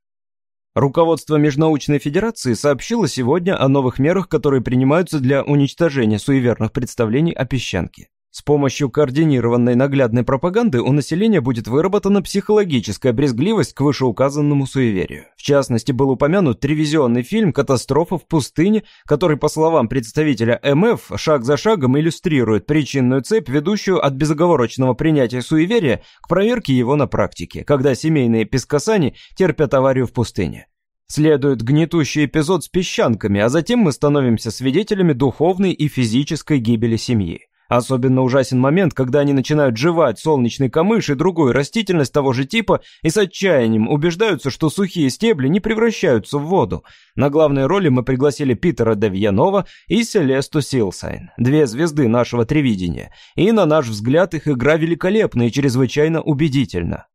Руководство Межнаучной Федерации сообщило сегодня о новых мерах, которые принимаются для уничтожения суеверных представлений о песчанке. С помощью координированной наглядной пропаганды у населения будет выработана психологическая брезгливость к вышеуказанному суеверию. В частности, был упомянут телевизионный фильм «Катастрофа в пустыне», который, по словам представителя МФ, шаг за шагом иллюстрирует причинную цепь, ведущую от безоговорочного принятия суеверия к проверке его на практике, когда семейные пескосани терпят аварию в пустыне. Следует гнетущий эпизод с песчанками, а затем мы становимся свидетелями духовной и физической гибели семьи. Особенно ужасен момент, когда они начинают жевать солнечный камыш и другую растительность того же типа и с отчаянием убеждаются, что сухие стебли не превращаются в воду. На главной роли мы пригласили Питера Девьянова и Селесту Силсайн, две звезды нашего тревидения, и, на наш взгляд, их игра великолепна и чрезвычайно убедительна.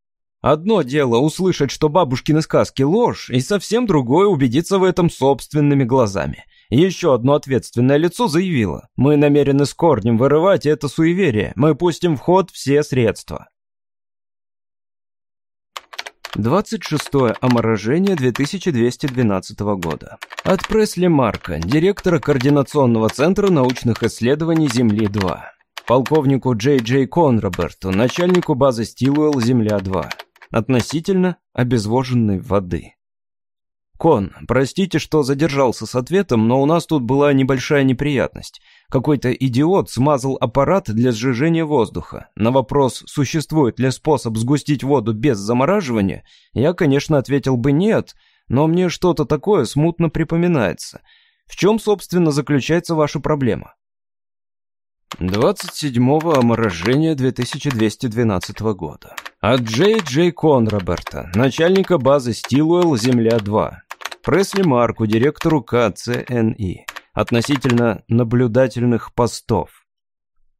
Одно дело услышать, что бабушкины сказки ложь, и совсем другое убедиться в этом собственными глазами. Еще одно ответственное лицо заявило, мы намерены с корнем вырывать это суеверие, мы пустим в ход все средства. 26 оморожение 2212 года. От Пресли Марка, директора Координационного центра научных исследований Земли-2. Полковнику Джей Джей Конроберту, начальнику базы Стилуэлл Земля-2. Относительно обезвоженной воды. «Кон, простите, что задержался с ответом, но у нас тут была небольшая неприятность. Какой-то идиот смазал аппарат для сжижения воздуха. На вопрос, существует ли способ сгустить воду без замораживания, я, конечно, ответил бы нет, но мне что-то такое смутно припоминается. В чем, собственно, заключается ваша проблема?» 27-го оморожения 2212 года. От Джей Джей Конраберта, начальника базы Стилуэлл Земля-2. Пресли Марку, директору КЦНИ. Относительно наблюдательных постов.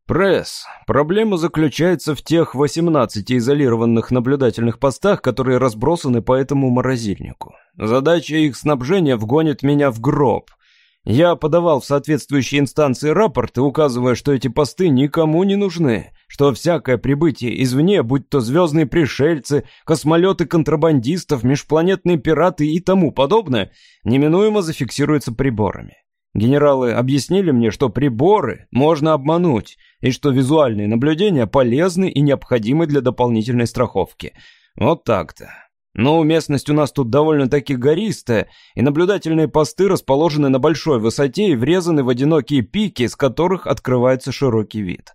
Пресс. Проблема заключается в тех 18 изолированных наблюдательных постах, которые разбросаны по этому морозильнику. Задача их снабжения вгонит меня в гроб – я подавал в соответствующие инстанции рапорты, указывая, что эти посты никому не нужны, что всякое прибытие извне, будь то звездные пришельцы, космолеты контрабандистов, межпланетные пираты и тому подобное, неминуемо зафиксируется приборами. Генералы объяснили мне, что приборы можно обмануть, и что визуальные наблюдения полезны и необходимы для дополнительной страховки. Вот так-то. Но местность у нас тут довольно-таки гористая, и наблюдательные посты расположены на большой высоте и врезаны в одинокие пики, с которых открывается широкий вид.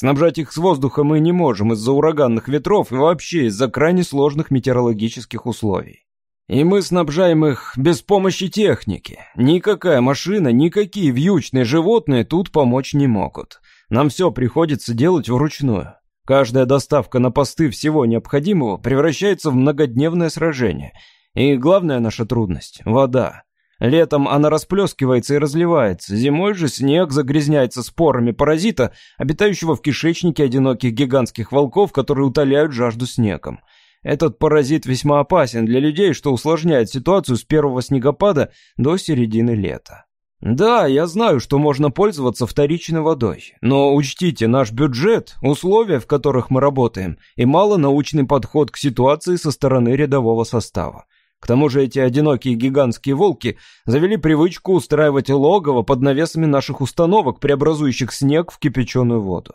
Снабжать их с воздуха мы не можем из-за ураганных ветров и вообще из-за крайне сложных метеорологических условий. И мы снабжаем их без помощи техники. Никакая машина, никакие вьючные животные тут помочь не могут. Нам все приходится делать вручную. Каждая доставка на посты всего необходимого превращается в многодневное сражение. И главная наша трудность — вода. Летом она расплескивается и разливается, зимой же снег загрязняется спорами паразита, обитающего в кишечнике одиноких гигантских волков, которые утоляют жажду снегом. Этот паразит весьма опасен для людей, что усложняет ситуацию с первого снегопада до середины лета. Да, я знаю, что можно пользоваться вторичной водой, но учтите наш бюджет, условия, в которых мы работаем, и малонаучный подход к ситуации со стороны рядового состава. К тому же эти одинокие гигантские волки завели привычку устраивать логово под навесами наших установок, преобразующих снег в кипяченую воду.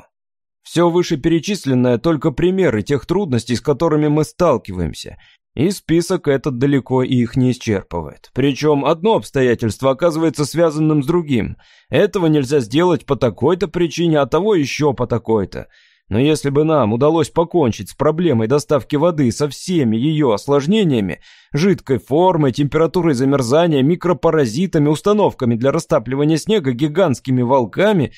Все вышеперечисленное только примеры тех трудностей, с которыми мы сталкиваемся, и список этот далеко их не исчерпывает. Причем одно обстоятельство оказывается связанным с другим. Этого нельзя сделать по такой-то причине, а того еще по такой-то. Но если бы нам удалось покончить с проблемой доставки воды со всеми ее осложнениями, жидкой формой, температурой замерзания, микропаразитами, установками для растапливания снега, гигантскими волками,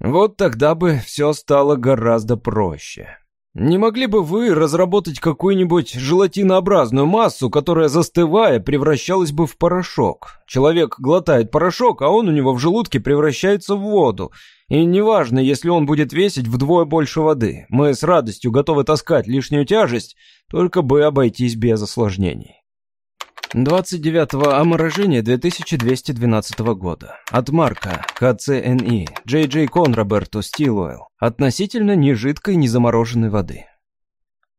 вот тогда бы все стало гораздо проще. Не могли бы вы разработать какую-нибудь желатинообразную массу, которая, застывая, превращалась бы в порошок? Человек глотает порошок, а он у него в желудке превращается в воду. И неважно, если он будет весить вдвое больше воды. Мы с радостью готовы таскать лишнюю тяжесть, только бы обойтись без осложнений. 29-го оморожения 2212 года. От Марка, КЦНИ, Джей Джей Кон Роберту Стилуэлл. Относительно нежидкой незамороженной воды.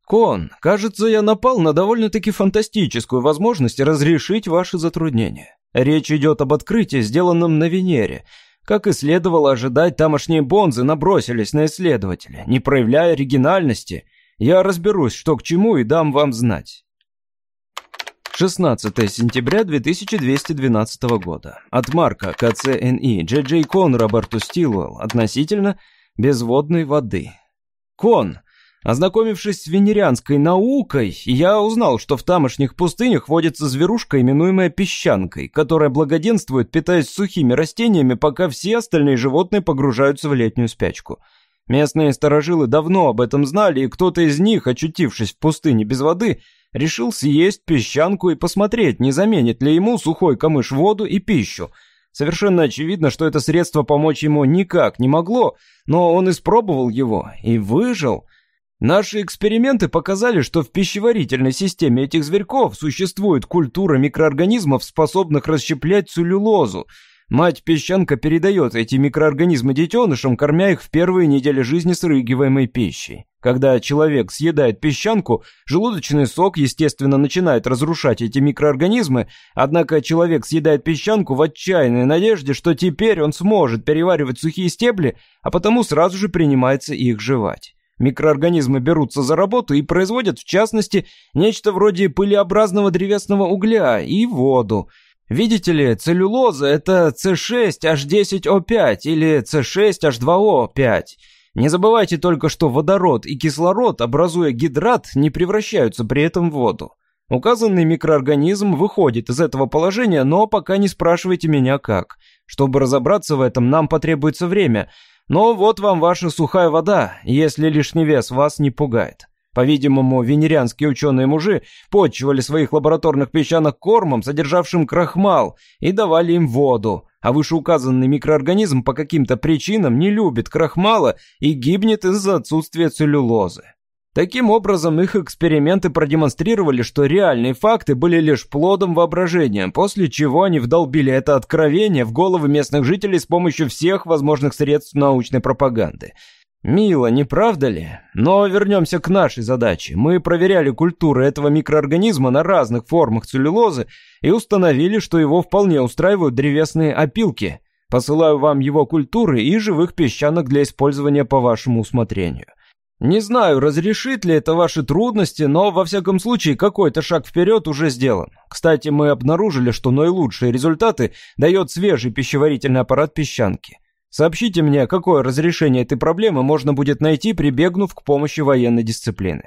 Кон, кажется, я напал на довольно-таки фантастическую возможность разрешить ваши затруднения. Речь идет об открытии, сделанном на Венере. Как и следовало ожидать, тамошние бонзы набросились на исследователя, не проявляя оригинальности. Я разберусь, что к чему, и дам вам знать. 16 сентября 2212 года. От Марка КЦНИ Джей Джей Кон Роберту Стилуэлл относительно безводной воды. Кон. Ознакомившись с венерианской наукой, я узнал, что в тамошних пустынях водится зверушка, именуемая песчанкой, которая благоденствует, питаясь сухими растениями, пока все остальные животные погружаются в летнюю спячку. Местные старожилы давно об этом знали, и кто-то из них, очутившись в пустыне без воды, решил съесть песчанку и посмотреть, не заменит ли ему сухой камыш воду и пищу. Совершенно очевидно, что это средство помочь ему никак не могло, но он испробовал его и выжил. Наши эксперименты показали, что в пищеварительной системе этих зверьков существует культура микроорганизмов, способных расщеплять целлюлозу – Мать-песчанка передает эти микроорганизмы детенышам, кормя их в первые недели жизни срыгиваемой пищей. Когда человек съедает песчанку, желудочный сок, естественно, начинает разрушать эти микроорганизмы, однако человек съедает песчанку в отчаянной надежде, что теперь он сможет переваривать сухие стебли, а потому сразу же принимается их жевать. Микроорганизмы берутся за работу и производят, в частности, нечто вроде пылеобразного древесного угля и воду – Видите ли, целлюлоза – это С6H10O5 или С6H2O5. Не забывайте только, что водород и кислород, образуя гидрат, не превращаются при этом в воду. Указанный микроорганизм выходит из этого положения, но пока не спрашивайте меня как. Чтобы разобраться в этом, нам потребуется время, Но вот вам ваша сухая вода, если лишний вес вас не пугает. По-видимому, венерианские ученые-мужи подчивали своих лабораторных песчанок кормом, содержавшим крахмал, и давали им воду, а вышеуказанный микроорганизм по каким-то причинам не любит крахмала и гибнет из-за отсутствия целлюлозы. Таким образом, их эксперименты продемонстрировали, что реальные факты были лишь плодом воображения, после чего они вдолбили это откровение в головы местных жителей с помощью всех возможных средств научной пропаганды. Мило, не правда ли? Но вернемся к нашей задаче. Мы проверяли культуры этого микроорганизма на разных формах целлюлозы и установили, что его вполне устраивают древесные опилки. Посылаю вам его культуры и живых песчанок для использования по вашему усмотрению. Не знаю, разрешит ли это ваши трудности, но во всяком случае какой-то шаг вперед уже сделан. Кстати, мы обнаружили, что наилучшие результаты дает свежий пищеварительный аппарат песчанки. Сообщите мне, какое разрешение этой проблемы можно будет найти, прибегнув к помощи военной дисциплины.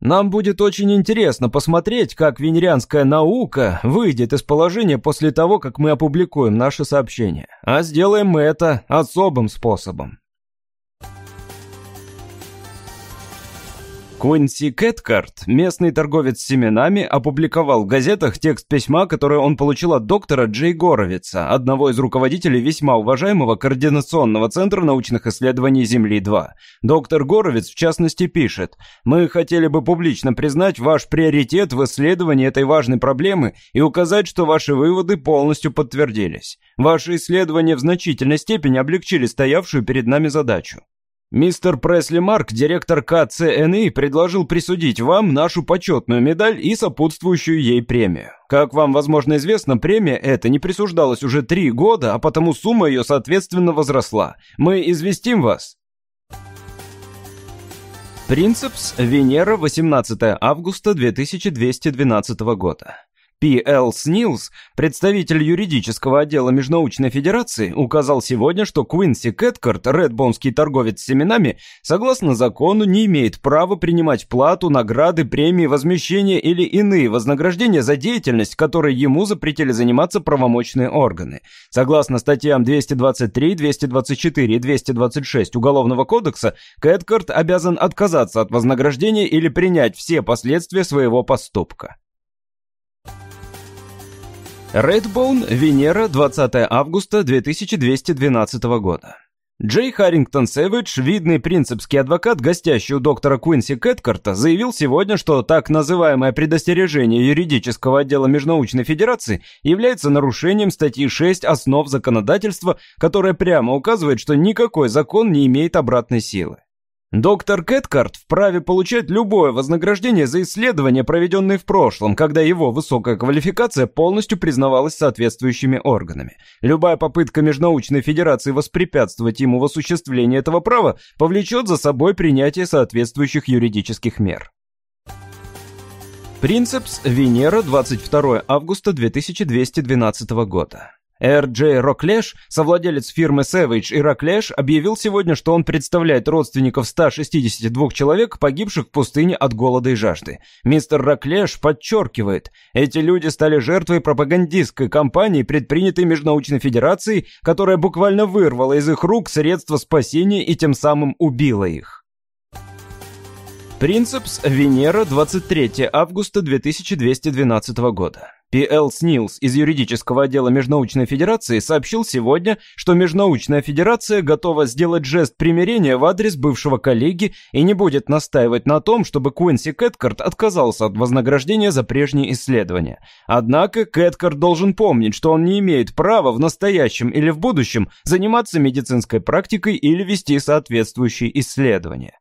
Нам будет очень интересно посмотреть, как венерианская наука выйдет из положения после того, как мы опубликуем наше сообщение. А сделаем мы это особым способом. Куинси Кэткарт, местный торговец семенами, опубликовал в газетах текст письма, которое он получил от доктора Джей Горовица, одного из руководителей весьма уважаемого Координационного центра научных исследований Земли-2. Доктор Горовиц, в частности, пишет, «Мы хотели бы публично признать ваш приоритет в исследовании этой важной проблемы и указать, что ваши выводы полностью подтвердились. Ваши исследования в значительной степени облегчили стоявшую перед нами задачу. Мистер Пресли Марк, директор КЦНИ, предложил присудить вам нашу почетную медаль и сопутствующую ей премию. Как вам, возможно, известно, премия эта не присуждалась уже три года, а потому сумма ее, соответственно, возросла. Мы известим вас. Принцепс, Венера, 18 августа 2212 года. П.Л. Снилс, представитель юридического отдела Межнаучной Федерации, указал сегодня, что Куинси Кэткарт, редбонский торговец семенами, согласно закону не имеет права принимать плату, награды, премии, возмещения или иные вознаграждения за деятельность, которой ему запретили заниматься правомочные органы. Согласно статьям 223, 224 и 226 Уголовного кодекса, Кэткарт обязан отказаться от вознаграждения или принять все последствия своего поступка. Redbone, Венера, 20 августа 2212 года. Джей Харрингтон Сэвидж, видный принципский адвокат, гостящий у доктора Куинси Кэткарта, заявил сегодня, что так называемое предостережение юридического отдела Межнаучной Федерации является нарушением статьи 6 основ законодательства, которая прямо указывает, что никакой закон не имеет обратной силы. Доктор Кэткарт вправе получать любое вознаграждение за исследования, проведенные в прошлом, когда его высокая квалификация полностью признавалась соответствующими органами. Любая попытка Межнаучной Федерации воспрепятствовать ему в осуществлении этого права повлечет за собой принятие соответствующих юридических мер. Принцепс Венера, 22 августа 2212 года. Эр Джей Роклеш, совладелец фирмы Savage и Роклеш, объявил сегодня, что он представляет родственников 162 человек, погибших в пустыне от голода и жажды. Мистер Роклеш подчеркивает, эти люди стали жертвой пропагандистской кампании, предпринятой Межнаучной Федерацией, которая буквально вырвала из их рук средства спасения и тем самым убила их. Принцепс Венера, 23 августа 2212 года. П.Л. Снилс из юридического отдела Межнаучной Федерации сообщил сегодня, что Межнаучная Федерация готова сделать жест примирения в адрес бывшего коллеги и не будет настаивать на том, чтобы Куинси Кэткарт отказался от вознаграждения за прежние исследования. Однако Кэткарт должен помнить, что он не имеет права в настоящем или в будущем заниматься медицинской практикой или вести соответствующие исследования.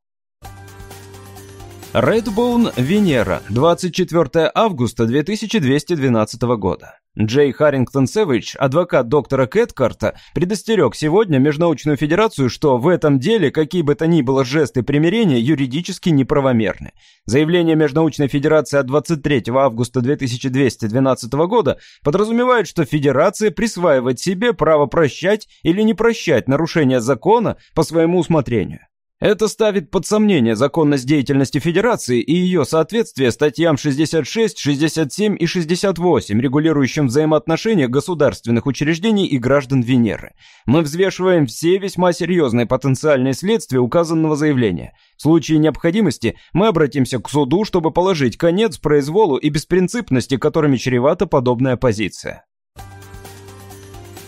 Redbone Венера, 24 августа 2212 года. Джей Харрингтон Сэвидж, адвокат доктора Кэткарта, предостерег сегодня Межнаучную Федерацию, что в этом деле какие бы то ни было жесты примирения юридически неправомерны. Заявление Межнаучной Федерации от 23 августа 2212 года подразумевает, что Федерация присваивает себе право прощать или не прощать нарушения закона по своему усмотрению. Это ставит под сомнение законность деятельности Федерации и ее соответствие статьям 66, 67 и 68, регулирующим взаимоотношения государственных учреждений и граждан Венеры. Мы взвешиваем все весьма серьезные потенциальные следствия указанного заявления. В случае необходимости мы обратимся к суду, чтобы положить конец произволу и беспринципности, которыми чревата подобная позиция.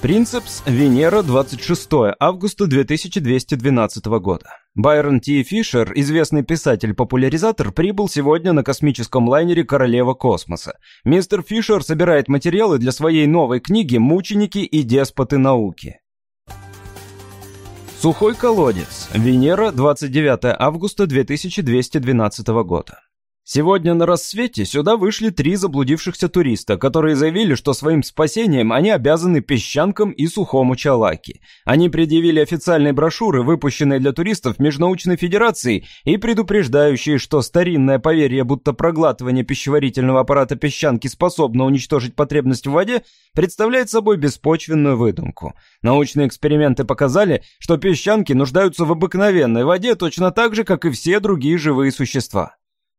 Принцепс, Венера, 26 августа 2212 года. Байрон Т. Фишер, известный писатель-популяризатор, прибыл сегодня на космическом лайнере «Королева космоса». Мистер Фишер собирает материалы для своей новой книги «Мученики и деспоты науки». Сухой колодец. Венера, 29 августа 2212 года. Сегодня на рассвете сюда вышли три заблудившихся туриста, которые заявили, что своим спасением они обязаны песчанкам и сухому чалаки. Они предъявили официальные брошюры, выпущенные для туристов Межнаучной Федерации, и предупреждающие, что старинное поверье, будто проглатывание пищеварительного аппарата песчанки способно уничтожить потребность в воде, представляет собой беспочвенную выдумку. Научные эксперименты показали, что песчанки нуждаются в обыкновенной воде точно так же, как и все другие живые существа.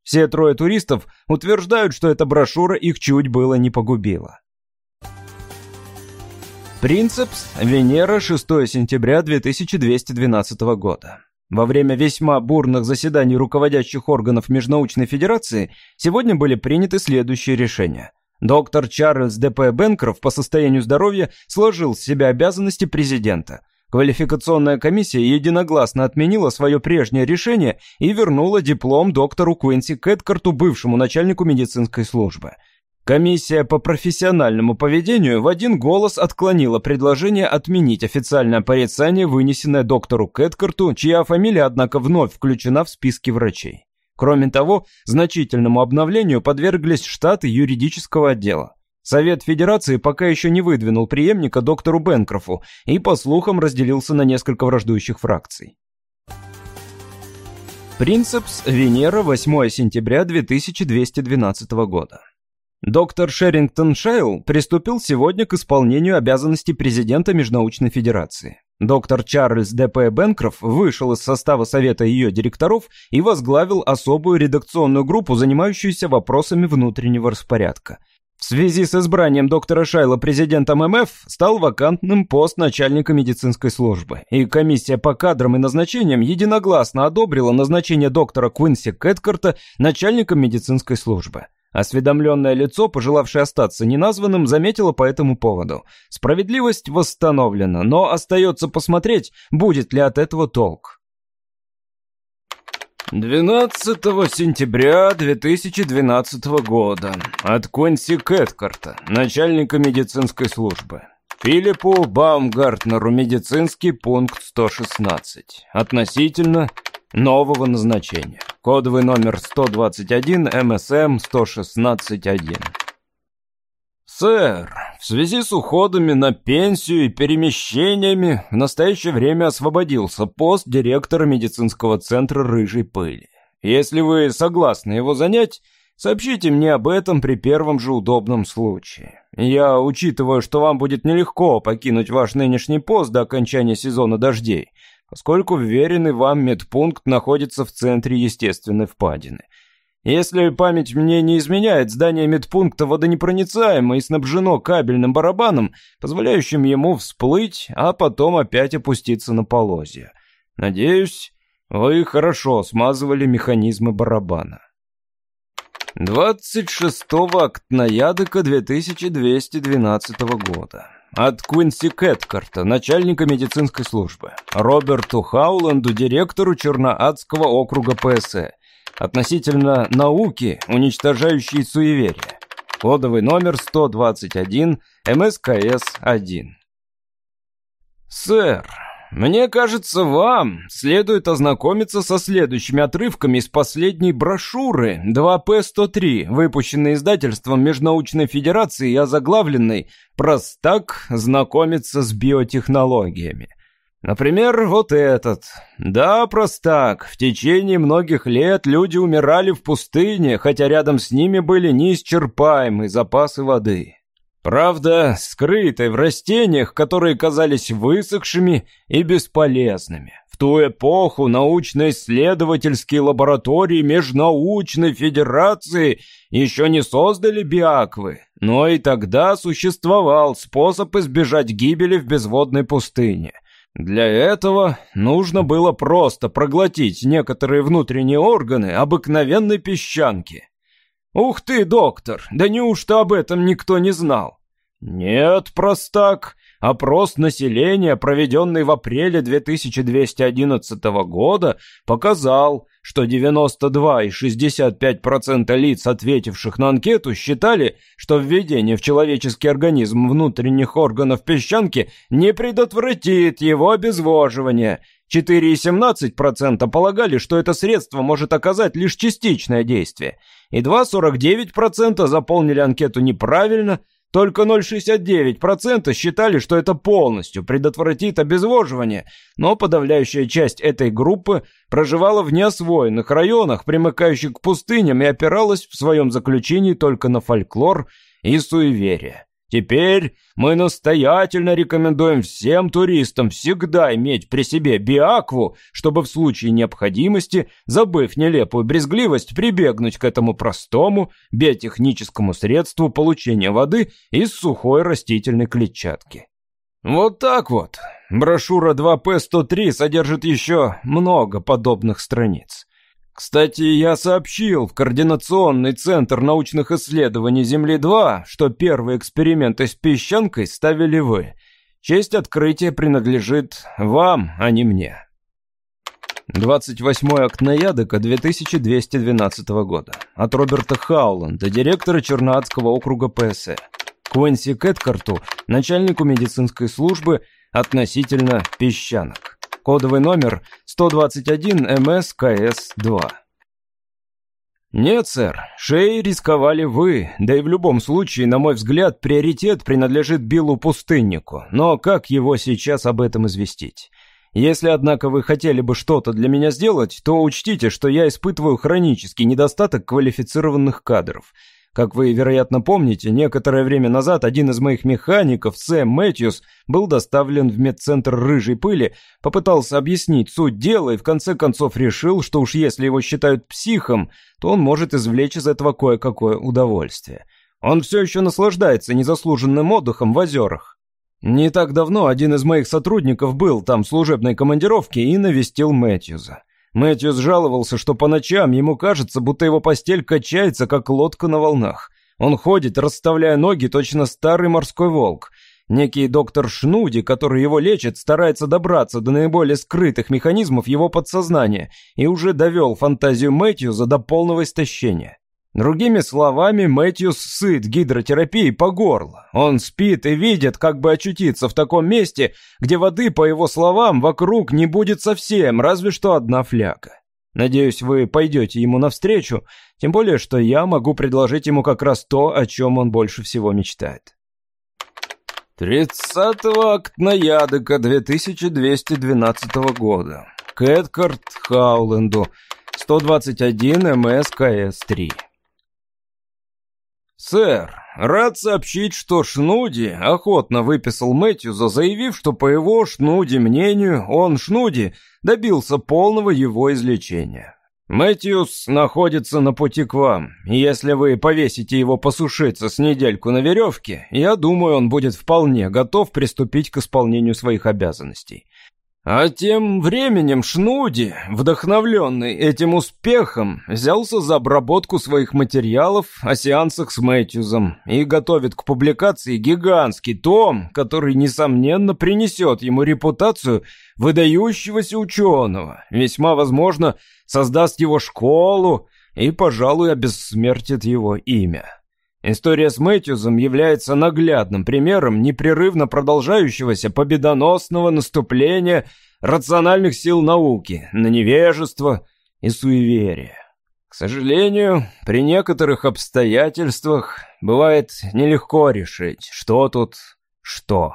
Все трое туристов утверждают, что эта брошюра их чуть было не погубила. Принцепс, Венера, 6 сентября 2212 года. Во время весьма бурных заседаний руководящих органов Межнаучной Федерации сегодня были приняты следующие решения. Доктор Чарльз Д.П. Бенкрофт по состоянию здоровья сложил с себя обязанности президента – Квалификационная комиссия единогласно отменила свое прежнее решение и вернула диплом доктору Куинси Кэткарту, бывшему начальнику медицинской службы. Комиссия по профессиональному поведению в один голос отклонила предложение отменить официальное порицание, вынесенное доктору Кэткарту, чья фамилия, однако, вновь включена в списки врачей. Кроме того, значительному обновлению подверглись штаты юридического отдела. Совет Федерации пока еще не выдвинул преемника доктору Бенкрофту и, по слухам, разделился на несколько враждующих фракций. Принцепс, Венера, 8 сентября 2212 года. Доктор Шерингтон Шейл приступил сегодня к исполнению обязанностей президента Межнаучной Федерации. Доктор Чарльз Д.П. Бенкрофт вышел из состава совета ее директоров и возглавил особую редакционную группу, занимающуюся вопросами внутреннего распорядка – в связи с избранием доктора Шайла президентом МФ стал вакантным пост начальника медицинской службы, и комиссия по кадрам и назначениям единогласно одобрила назначение доктора Куинси Кэткарта начальником медицинской службы. Осведомленное лицо, пожелавшее остаться неназванным, заметило по этому поводу. Справедливость восстановлена, но остается посмотреть, будет ли от этого толк. 12 сентября 2012 года от Конси Кэткарта, начальника медицинской службы. Филиппу Баумгартнеру медицинский пункт 116. Относительно нового назначения. Кодовый номер 121 МСМ 116.1. «Сэр, в связи с уходами на пенсию и перемещениями в настоящее время освободился пост директора медицинского центра «Рыжей пыли». Если вы согласны его занять, сообщите мне об этом при первом же удобном случае. Я учитываю, что вам будет нелегко покинуть ваш нынешний пост до окончания сезона дождей, поскольку вверенный вам медпункт находится в центре естественной впадины – если память мне не изменяет, здание медпункта водонепроницаемо и снабжено кабельным барабаном, позволяющим ему всплыть, а потом опять опуститься на полозья. Надеюсь, вы хорошо смазывали механизмы барабана. 26 октноядыка 2212 года. От Куинси Кэткарта, начальника медицинской службы, Роберту Хауленду, директору Черноадского округа ПСЭ, относительно науки, уничтожающей суеверие. Кодовый номер 121 МСКС-1. Сэр, мне кажется, вам следует ознакомиться со следующими отрывками из последней брошюры 2П-103, выпущенной издательством Межнаучной Федерации и озаглавленной «Простак знакомиться с биотехнологиями». Например, вот этот. Да, простак, в течение многих лет люди умирали в пустыне, хотя рядом с ними были неисчерпаемые запасы воды. Правда, скрытой в растениях, которые казались высохшими и бесполезными, в ту эпоху научно-исследовательские лаборатории Межнаучной Федерации еще не создали биаквы, но и тогда существовал способ избежать гибели в безводной пустыне. Для этого нужно было просто проглотить некоторые внутренние органы обыкновенной песчанки. «Ух ты, доктор, да неужто об этом никто не знал?» «Нет, простак, Опрос населения, проведенный в апреле 2211 года, показал, что 92,65% лиц, ответивших на анкету, считали, что введение в человеческий организм внутренних органов песчанки не предотвратит его обезвоживание. 4,17% полагали, что это средство может оказать лишь частичное действие. И 2,49% заполнили анкету неправильно – только 0,69% считали, что это полностью предотвратит обезвоживание, но подавляющая часть этой группы проживала в неосвоенных районах, примыкающих к пустыням, и опиралась в своем заключении только на фольклор и суеверие. Теперь мы настоятельно рекомендуем всем туристам всегда иметь при себе биакву, чтобы в случае необходимости, забыв нелепую брезгливость, прибегнуть к этому простому биотехническому средству получения воды из сухой растительной клетчатки. Вот так вот. Брошюра 2П-103 содержит еще много подобных страниц. Кстати, я сообщил в Координационный центр научных исследований Земли-2, что первый эксперимент с песчанкой ставили вы. Честь открытия принадлежит вам, а не мне. 28 Октноядека 2212 года. От Роберта Хауланда, директора Чернадского округа ПСЭ. Куэнси Кэткарту, начальнику медицинской службы относительно песчанок. Кодовый номер 121 МСКС-2. Нет, сэр, шеи рисковали вы, да и в любом случае, на мой взгляд, приоритет принадлежит Биллу Пустыннику, но как его сейчас об этом известить? Если, однако, вы хотели бы что-то для меня сделать, то учтите, что я испытываю хронический недостаток квалифицированных кадров – как вы, вероятно, помните, некоторое время назад один из моих механиков, Сэм Мэтьюс, был доставлен в медцентр рыжей пыли, попытался объяснить суть дела и в конце концов решил, что уж если его считают психом, то он может извлечь из этого кое-какое удовольствие. Он все еще наслаждается незаслуженным отдыхом в озерах. Не так давно один из моих сотрудников был там в служебной командировке и навестил Мэтьюза. Мэтьюс жаловался, что по ночам ему кажется, будто его постель качается, как лодка на волнах. Он ходит, расставляя ноги, точно старый морской волк. Некий доктор Шнуди, который его лечит, старается добраться до наиболее скрытых механизмов его подсознания и уже довел фантазию Мэтьюза до полного истощения. Другими словами, Мэтьюс сыт гидротерапией по горло. Он спит и видит, как бы очутиться в таком месте, где воды, по его словам, вокруг не будет совсем, разве что одна фляга. Надеюсь, вы пойдете ему навстречу, тем более, что я могу предложить ему как раз то, о чем он больше всего мечтает. 30 октноядека 2212 года. Кэткарт Хауленду. 121 МСКС-3. «Сэр, рад сообщить, что Шнуди охотно выписал Мэтьюза, заявив, что по его Шнуди мнению, он, Шнуди, добился полного его излечения. Мэтьюс находится на пути к вам, если вы повесите его посушиться с недельку на веревке, я думаю, он будет вполне готов приступить к исполнению своих обязанностей. А тем временем Шнуди, вдохновленный этим успехом, взялся за обработку своих материалов о сеансах с Мэтьюзом и готовит к публикации гигантский том, который, несомненно, принесет ему репутацию выдающегося ученого, весьма возможно, создаст его школу и, пожалуй, обессмертит его имя. История с Мэтьюзом является наглядным примером непрерывно продолжающегося победоносного наступления рациональных сил науки на невежество и суеверие. К сожалению, при некоторых обстоятельствах бывает нелегко решить, что тут что.